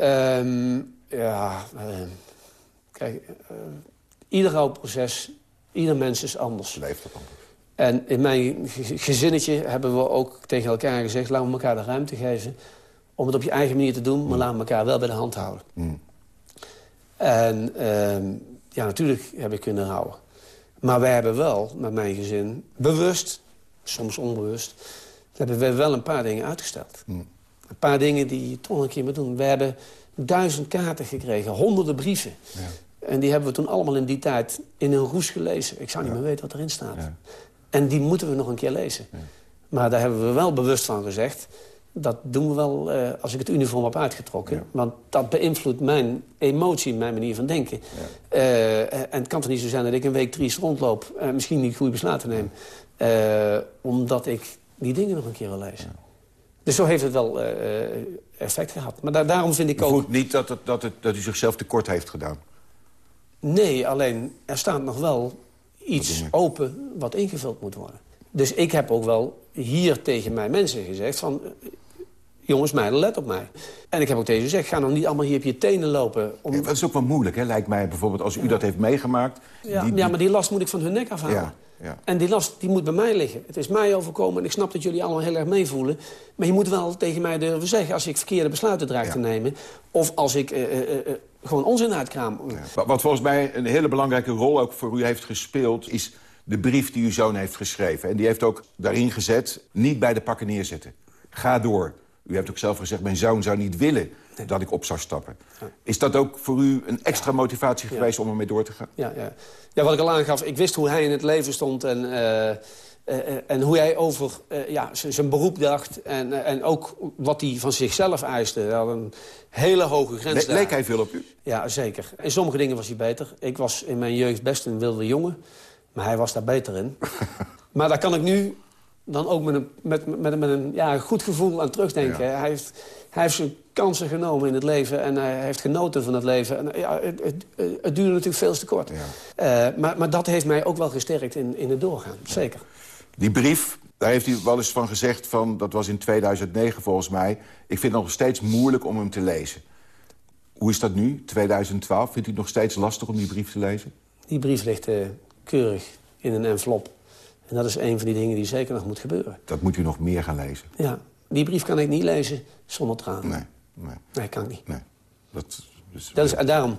Um, ja, kijk, ieder rouwproces, ieder mens is anders. Leeft anders. En in mijn gezinnetje hebben we ook tegen elkaar gezegd... laten we elkaar de ruimte geven om het op je eigen manier te doen... maar laat elkaar wel bij de hand houden. Mm. En uh, ja, natuurlijk heb ik kunnen houden. Maar wij hebben wel, met mijn gezin, bewust, soms onbewust... hebben we wel een paar dingen uitgesteld. Mm. Een paar dingen die je toch een keer moet doen. We hebben duizend kaarten gekregen, honderden brieven. Ja. En die hebben we toen allemaal in die tijd in een roes gelezen. Ik zou niet ja. meer weten wat erin staat. Ja. En die moeten we nog een keer lezen. Maar daar hebben we wel bewust van gezegd dat doen we wel uh, als ik het uniform heb uitgetrokken. Want dat beïnvloedt mijn emotie, mijn manier van denken. Uh, en het kan toch niet zo zijn dat ik een week triest rondloop... en misschien niet goede besluiten neem... Uh, omdat ik die dingen nog een keer wil lezen. Dus zo heeft het wel effect gehad. Maar da daarom vind ik ook... voelt niet dat, het, dat, het, dat u zichzelf tekort heeft gedaan? Nee, alleen er staat nog wel iets open wat ingevuld moet worden. Dus ik heb ook wel hier tegen mijn mensen gezegd van jongens, meiden, let op mij. En ik heb ook tegen gezegd, ga nou niet allemaal hier op je tenen lopen. Om... Ja, dat is ook wel moeilijk, hè? lijkt mij bijvoorbeeld, als u dat heeft meegemaakt. Ja, die, ja, maar die last moet ik van hun nek afhalen. Ja. En die last die moet bij mij liggen. Het is mij overkomen en ik snap dat jullie allemaal heel erg meevoelen. Maar je moet wel tegen mij durven zeggen als ik verkeerde besluiten draag te nemen. Of als ik uh, uh, uh, gewoon onzin uitkraam. Ja. Wat volgens mij een hele belangrijke rol ook voor u heeft gespeeld... is de brief die uw zoon heeft geschreven. En die heeft ook daarin gezet, niet bij de pakken neerzetten. Ga door. U hebt ook zelf gezegd, mijn zoon zou niet willen dat ik op zou stappen. Is dat ook voor u een extra motivatie geweest om ermee door te gaan? Ja, ja. ja, wat ik al aangaf, ik wist hoe hij in het leven stond... en, uh, uh, en hoe hij over uh, ja, zijn beroep dacht en, en ook wat hij van zichzelf eiste. Hij had een hele hoge grens Le Leek hij veel op u? Ja, zeker. In sommige dingen was hij beter. Ik was in mijn jeugd best een wilde jongen, maar hij was daar beter in. [laughs] maar daar kan ik nu dan ook met een, met, met, met een ja, goed gevoel aan terugdenken. Ja. Hij, heeft, hij heeft zijn kansen genomen in het leven en hij heeft genoten van het leven. En, ja, het, het, het duurde natuurlijk veel te kort. Ja. Uh, maar, maar dat heeft mij ook wel gesterkt in, in het doorgaan, zeker. Die brief, daar heeft u wel eens van gezegd, van, dat was in 2009 volgens mij... ik vind het nog steeds moeilijk om hem te lezen. Hoe is dat nu, 2012? Vindt u het nog steeds lastig om die brief te lezen? Die brief ligt uh, keurig in een envelop. En dat is een van die dingen die zeker nog moet gebeuren. Dat moet u nog meer gaan lezen? Ja, die brief kan ik niet lezen zonder tranen. Nee, nee. Nee, kan ik niet. Nee. Dat, dus, dat is, en daarom,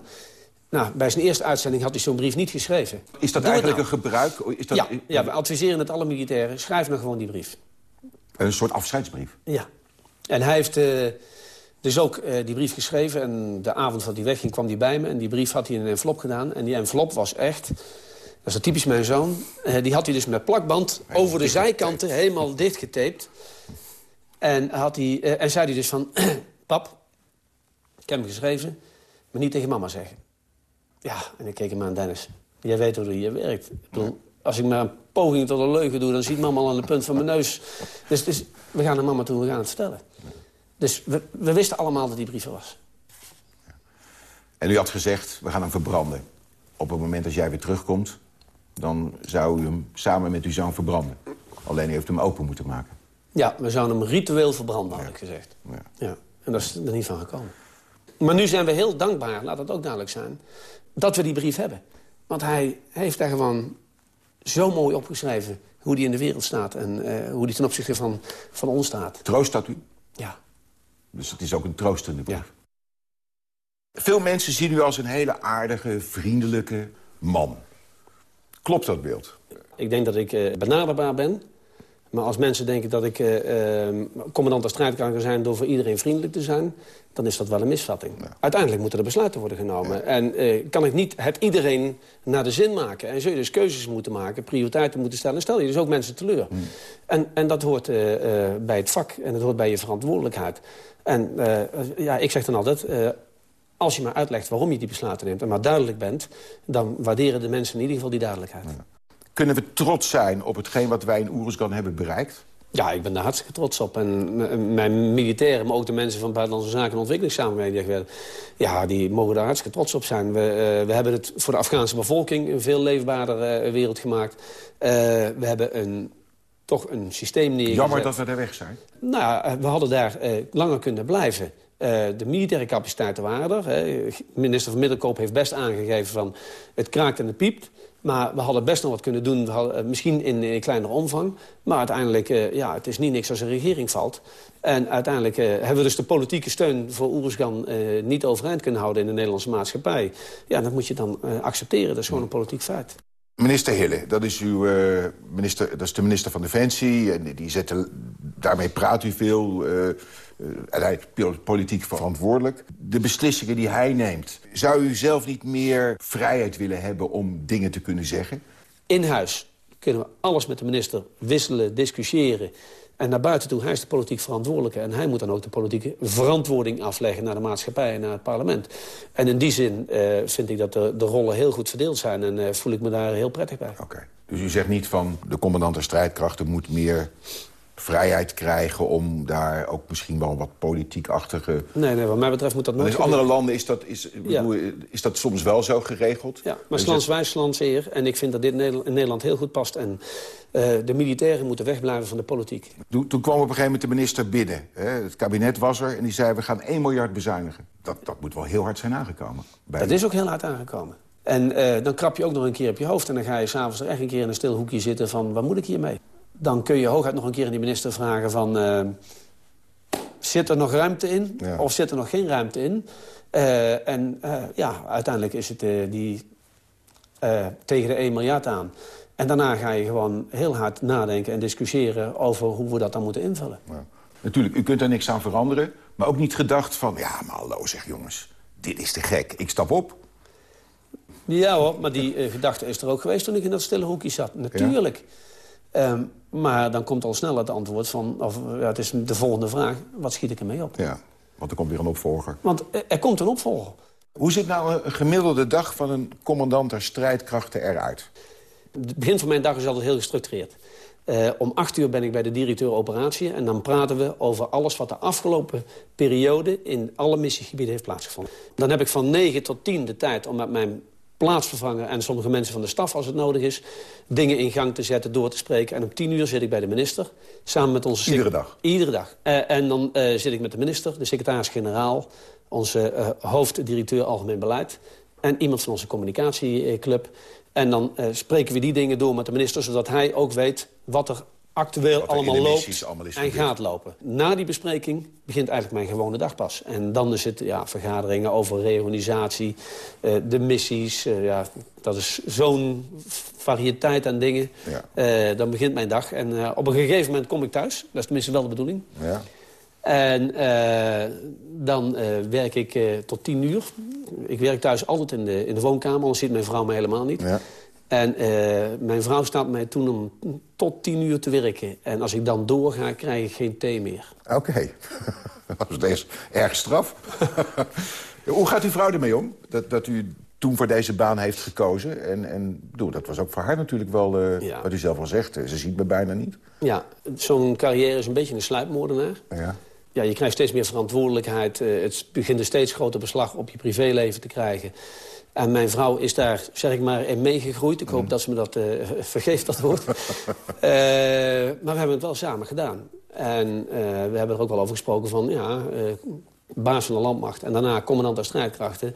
nou, bij zijn eerste uitzending had hij zo'n brief niet geschreven. Is dat eigenlijk nou. een gebruik? Is dat, ja, ja, we adviseren het alle militairen. Schrijf nou gewoon die brief. Een soort afscheidsbrief? Ja. En hij heeft uh, dus ook uh, die brief geschreven. En de avond dat hij wegging kwam hij bij me. En die brief had hij in een envelop gedaan. En die envelop was echt Dat is typisch mijn zoon. Eh, die had hij dus met plakband over de zijkanten helemaal dichtgetaped. En, had hij, eh, en zei hij dus van... [clears throat] Pap, ik heb hem geschreven, maar niet tegen mama zeggen. Ja, en ik keek hem aan, Dennis. Jij weet hoe hier werkt. Ik bedoel, als ik maar een poging tot een leugen doe... dan ziet mama al aan de punt van mijn neus. Dus, dus we gaan naar mama toe, we gaan het vertellen. Dus we, we wisten allemaal dat die brief er was. En u had gezegd, we gaan hem verbranden. Op het moment dat jij weer terugkomt... dan zou u hem samen met uw zoon verbranden. Alleen u heeft hem open moeten maken. Ja, we zouden hem ritueel verbranden, had ik gezegd. Ja. Ja, en dat is er niet van gekomen. Maar nu zijn we heel dankbaar, laat dat ook duidelijk zijn... dat we die brief hebben. Want hij heeft daar gewoon zo mooi opgeschreven... hoe die in de wereld staat en eh, hoe die ten opzichte van, van ons staat. Troost dat u? Ja. Dus het is ook een troostende brief. Veel mensen zien u als een hele aardige, vriendelijke man. Klopt dat beeld? Ik denk dat ik eh, benaderbaar ben. Maar als mensen denken dat ik eh, eh, commandant der strijdkracht kan zijn... door voor iedereen vriendelijk te zijn, dan is dat wel een misvatting. Uiteindelijk moeten er besluiten worden genomen. En eh, kan ik niet het iedereen naar de zin maken. En zul je dus keuzes moeten maken, prioriteiten moeten stellen. En stel je dus ook mensen teleur. En, en dat hoort eh, bij het vak en dat hoort bij je verantwoordelijkheid. En ja, ik zeg dan altijd... als je maar uitlegt waarom je die besluiten neemt... en maar duidelijk bent, dan waarderen de mensen in ieder geval die duidelijkheid. Kunnen we trots zijn op hetgeen wat wij in Oeruzgan hebben bereikt? Ja, ik ben daar hartstikke trots op. En mijn militairen, maar ook de mensen van Buitenlandse Zaken en Ontwikkelingssamenwerking... ja, die mogen daar hartstikke trots op zijn. We, eh, we hebben het voor de Afghaanse bevolking een veel leefbaarder eh, wereld gemaakt. Eh, we hebben een, toch een systeem neergezet. Jammer dat we er weg zijn. Nou, we hadden daar langer kunnen blijven. De militaire capaciteiten waren er. Hè. Minister van Middelkoop heeft best aangegeven van... het kraakt en het piept. Maar we hadden best nog wat kunnen doen. Eh, misschien in, in kleinere omvang. Maar uiteindelijk, eh, ja, het is niet niks als een regering valt. En uiteindelijk eh, hebben we dus de politieke steun voor Oeruzgan... niet overeind kunnen houden in de Nederlandse maatschappij. Ja, dat moet je dan accepteren. Dat is gewoon een politiek feit. Minister Hille, dat is, uw, eh, minister, dat is de minister van Defensie. En die zette, daarmee praat u veel. en hij is politiek verantwoordelijk. De beslissingen die hij neemt. Zou u zelf niet meer vrijheid willen hebben om dingen te kunnen zeggen? In huis kunnen we alles met de minister wisselen, discussiëren. En naar buiten toe, hij is de politiek verantwoordelijke... en hij moet dan ook de politieke verantwoording afleggen... naar de maatschappij en naar het parlement. En in die zin eh, vind ik dat de, de rollen heel goed verdeeld zijn... en eh, voel ik me daar heel prettig bij. Dus u zegt niet van de commandant der strijdkrachten moet meer vrijheid krijgen... om daar ook misschien wel wat politiek-achtige... Nee, nee, wat mij betreft moet dat nooit in andere landen is dat, is, Ja. bedoel, is dat soms wel zo geregeld. Ja, maar slans wijs, slans eer. En ik vind dat dit in Nederland heel goed past. En eh, de militairen moeten wegblijven van de politiek. Toen, toen kwam op een gegeven moment de minister binnen. Hè, het kabinet was er en die zei... we gaan 1 miljard bezuinigen. Dat, dat moet wel heel hard zijn aangekomen. Bij Dat is ook heel hard aangekomen. En eh, dan krap je ook nog een keer op je hoofd... en dan ga je s'avonds er echt een keer in een stil hoekje zitten van... wat moet ik hiermee? Dan kun je hooguit nog een keer aan die minister vragen van... eh, zit er nog ruimte in of zit er nog geen ruimte in? Eh, en eh, ja, uiteindelijk is het die tegen de 1 miljard aan. En daarna ga je gewoon heel hard nadenken en discussiëren... over hoe we dat dan moeten invullen. Natuurlijk, u kunt daar niks aan veranderen. Maar ook niet gedacht van... ja, maar hallo zeg jongens, dit is te gek. Ik stap op. Ja hoor, maar die gedachte is er ook geweest toen ik in dat stille hoekje zat. Natuurlijk. Ehm, maar dan komt al snel het antwoord van... Of, ja, het is de volgende vraag, wat schiet ik ermee op? Ja, want er komt weer een opvolger. Want eh, er komt een opvolger. Hoe ziet nou een- gemiddelde dag van een commandant der strijdkrachten eruit? Het begin van mijn dag is altijd heel gestructureerd. Eh, om acht uur ben ik bij de directeur operatie... en dan praten we over alles wat de afgelopen periode... in alle missiegebieden heeft plaatsgevonden. Dan heb ik van 9 tot 10 de tijd om met mijn plaatsvervanger... en sommige mensen van de staf, als het nodig is... dingen in gang te zetten, door te spreken. En om 10 uur zit ik bij de minister, samen met onze... Iedere dag? Iedere dag. Eh, en dan eh, zit ik met de minister, de secretaris-generaal... onze eh, hoofddirecteur Algemeen Beleid... en iemand van onze communicatieclub... En dan spreken we die dingen door met de minister... zodat hij ook weet wat er actueel allemaal loopt allemaal en gaat lopen. Na die bespreking begint eigenlijk mijn gewone dag pas. En dan is het ja, vergaderingen over reorganisatie, eh, de missies. eh, ja, dat is zo'n variëteit aan dingen. Eh, dan begint mijn dag. En op een gegeven moment kom ik thuis. Dat is tenminste wel de bedoeling. Ja. En dan werk ik tot tien uur. Ik werk thuis altijd in de, in de woonkamer, anders ziet mijn vrouw me helemaal niet. En uh, mijn vrouw staat mij toen om tot tien uur te werken. En als ik dan doorga, krijg ik geen thee meer. Oké. Okay. [laughs] dat is deze erg straf. [laughs] Hoe gaat uw vrouw ermee om? Dat, dat u toen voor deze baan heeft gekozen. En, en bedoel, dat was ook voor haar natuurlijk wel, uh, ja. wat u zelf al zegt. Ze ziet me bijna niet. Ja, zo'n carrière is een beetje een sluipmoordenaar. Ja. Ja, je krijgt steeds meer verantwoordelijkheid. Uh, het begint een steeds groter beslag op je privéleven te krijgen. En mijn vrouw is daar, zeg ik maar, in meegegroeid. Ik hoop mm. dat ze me dat uh, vergeeft, dat woord. [laughs] maar we hebben het wel samen gedaan. En we hebben er ook wel over gesproken van, ja, baas van de landmacht... en daarna commandant der strijdkrachten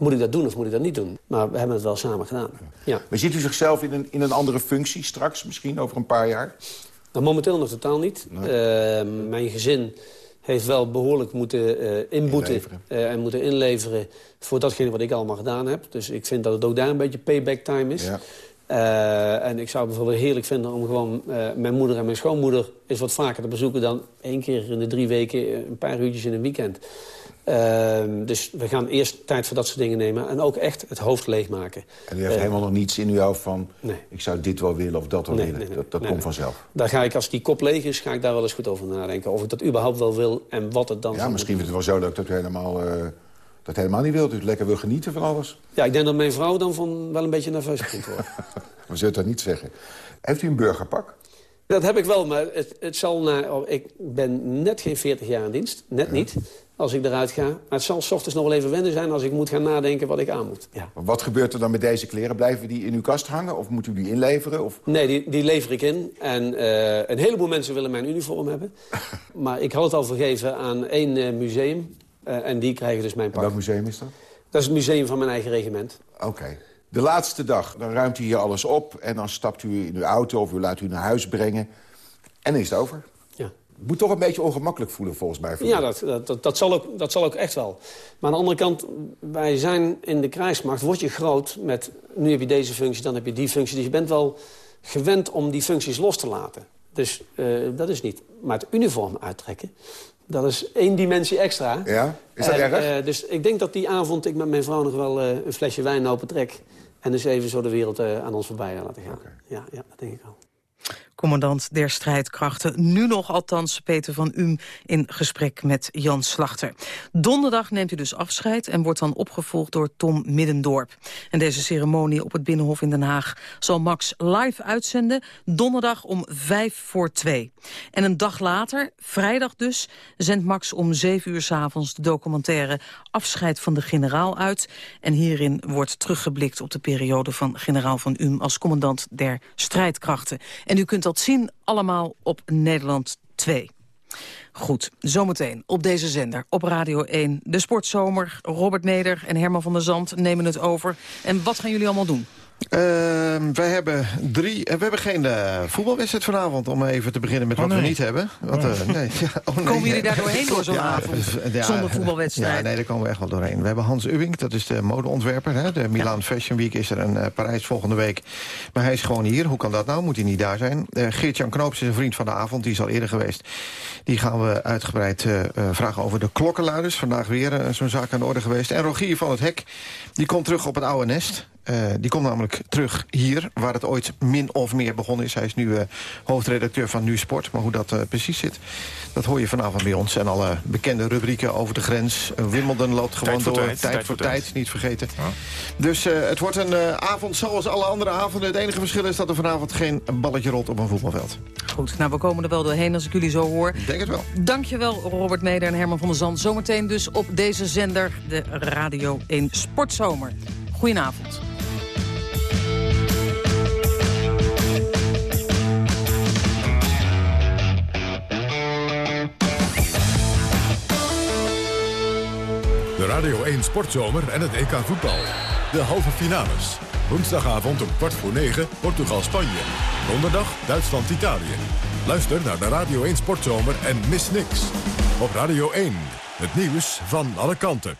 moet ik dat doen of moet ik dat niet doen? Maar we hebben het wel samen gedaan. Ja. Maar ziet u zichzelf in een, in een andere functie straks, misschien over een paar jaar? Nou, momenteel nog totaal niet. Mijn gezin heeft wel behoorlijk moeten uh, inboeten uh, en moeten inleveren... voor datgene wat ik allemaal gedaan heb. Dus ik vind dat het ook daar een beetje payback time is. Ja. Uh, en ik zou het bijvoorbeeld heerlijk vinden om gewoon mijn moeder en mijn schoonmoeder... eens wat vaker te bezoeken dan één keer in de drie weken... een paar uurtjes in een weekend. Uh, dus we gaan eerst tijd voor dat soort dingen nemen. En ook echt het hoofd leegmaken. En u heeft uh, helemaal nog niets in uw hoofd van... Nee. ik zou dit wel willen of dat wel nee, willen. Nee, dat, dat komt vanzelf. Daar ga ik, als die kop leeg is, ga ik daar wel eens goed over nadenken. Of ik dat überhaupt wel wil en wat het dan... Ja, misschien vindt het wel zo leuk dat u helemaal... Uh, dat helemaal niet wilt. U lekker wil genieten van alles. Ja, ik denk dat mijn vrouw dan van wel een beetje nerveus begint worden. [laughs] We zullen dat niet zeggen. Heeft u een burgerpak? Dat heb ik wel, maar het, het zal na... Oh, ik ben net geen 40 jaar in dienst. Net ja. niet als ik eruit ga. Maar het zal s ochtends nog wel even wennen zijn als ik moet gaan nadenken wat ik aan moet. Ja. Wat gebeurt er dan met deze kleren? Blijven die in uw kast hangen of moet u die inleveren? Of? Nee, die, die lever ik in. En uh, een heleboel mensen willen mijn uniform hebben. [laughs] maar ik had het al vergeven aan één uh, museum. Uh, en die krijgen dus mijn pak. En welk museum is dat? Dat is het museum van mijn eigen regiment. Oké. De laatste dag, dan ruimt u hier alles op... en dan stapt u in uw auto of u laat u naar huis brengen. En is het over moet toch een beetje ongemakkelijk voelen volgens mij. Ja, dat, dat, dat, zal ook, dat zal ook echt wel. Maar aan de andere kant, wij zijn in de krijgsmacht, word je groot met... nu heb je deze functie, dan heb je die functie. Dus je bent wel gewend om die functies los te laten. Dus uh, dat is niet. Maar het uniform uittrekken, dat is één dimensie extra. Ja, is dat erg? Uh, dus ik denk dat die avond ik met mijn vrouw nog wel een flesje wijn open trek... en dus even zo de wereld aan ons voorbij laten gaan. Okay. Ja, ja, dat denk ik wel commandant der strijdkrachten. Nu nog althans Peter van Um in gesprek met Jan Slachter. Donderdag neemt u dus afscheid en wordt dan opgevolgd door Tom Middendorp. En deze ceremonie op het Binnenhof in Den Haag zal Max live uitzenden. Donderdag om vijf voor twee. En een dag later, vrijdag dus, zendt Max om zeven uur s avonds de documentaire Afscheid van de generaal uit. En hierin wordt teruggeblikt op de periode van generaal van Um als commandant der strijdkrachten. En u kunt dat zien allemaal op Nederland 2. Goed, zometeen op deze zender, op Radio 1. De Sportzomer, Robert Neder en Herman van der Zand nemen het over. En wat gaan jullie allemaal doen? Uh, wij hebben drie. Uh, we hebben geen uh, voetbalwedstrijd vanavond. Om even te beginnen met oh, wat nee. we niet hebben. Wat, oh. nee. Ja, oh, nee. Komen jullie daar doorheen door zo'n ja, avond? [laughs] Ja, zonder voetbalwedstrijd? Ja, nee, daar komen we echt wel doorheen. We hebben Hans Uwink, dat is de modeontwerper. Hè? De Milan Fashion Week is er in Parijs volgende week. Maar hij is gewoon hier. Hoe kan dat nou? Moet hij niet daar zijn? Geert-Jan Knoops is een vriend van de avond. Die is al eerder geweest. Die gaan we uitgebreid vragen over de klokkenluiders. Vandaag weer zo'n zaak aan de orde geweest. En Rogier van het Hek, die komt terug op het oude nest. Uh, die komt namelijk terug hier, waar het ooit min of meer begonnen is. Hij is nu uh, hoofdredacteur van Nu Sport. Maar hoe dat uh, precies zit, dat hoor je vanavond bij ons. En alle bekende rubrieken over de grens. Wimbledon loopt gewoon door. Tijd, tijd, tijd voor tijd, tijd, niet vergeten. Ja. Dus het wordt een avond zoals alle andere avonden. Het enige verschil is dat er vanavond geen balletje rolt op een voetbalveld. Goed, nou we komen er wel doorheen als ik jullie zo hoor. Ik denk het wel. Dankjewel Robert Meder en Herman van der Zand. Zometeen dus op deze zender, de Radio 1 Sportzomer. Goedenavond. De Radio 1 Sportzomer en het EK voetbal. De halve finales. Woensdagavond om kwart voor negen Portugal-Spanje. Donderdag Duitsland-Italië. Luister naar de Radio 1 Sportzomer en mis niks. Op Radio 1. Het nieuws van alle kanten.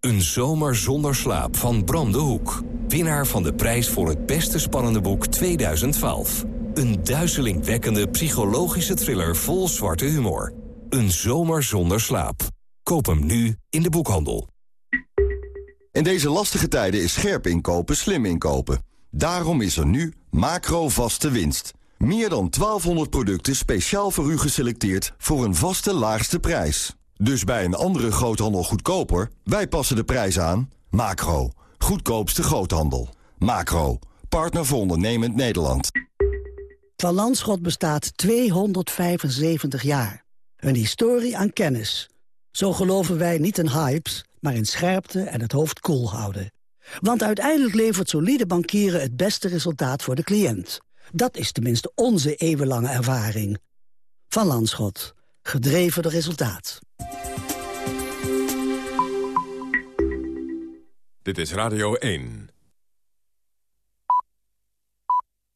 Een zomer zonder slaap van Bram de Hoek. Winnaar van de prijs voor het beste spannende boek 2012. Een duizelingwekkende psychologische thriller vol zwarte humor. Een zomer zonder slaap. Koop hem nu in de boekhandel. In deze lastige tijden is scherp inkopen slim inkopen. Daarom is er nu macro vaste winst. Meer dan 1200 producten speciaal voor u geselecteerd voor een vaste laagste prijs. Dus bij een andere groothandel goedkoper, wij passen de prijs aan. Macro, goedkoopste groothandel. Macro, partner voor ondernemend Nederland. Van Landschot bestaat 275 jaar. Een historie aan kennis. Zo geloven wij niet in hypes, maar in scherpte en het hoofd koel houden. Want uiteindelijk levert solide bankieren het beste resultaat voor de cliënt. Dat is tenminste onze eeuwenlange ervaring. Van Landschot. Gedreven door resultaat. Dit is Radio 1.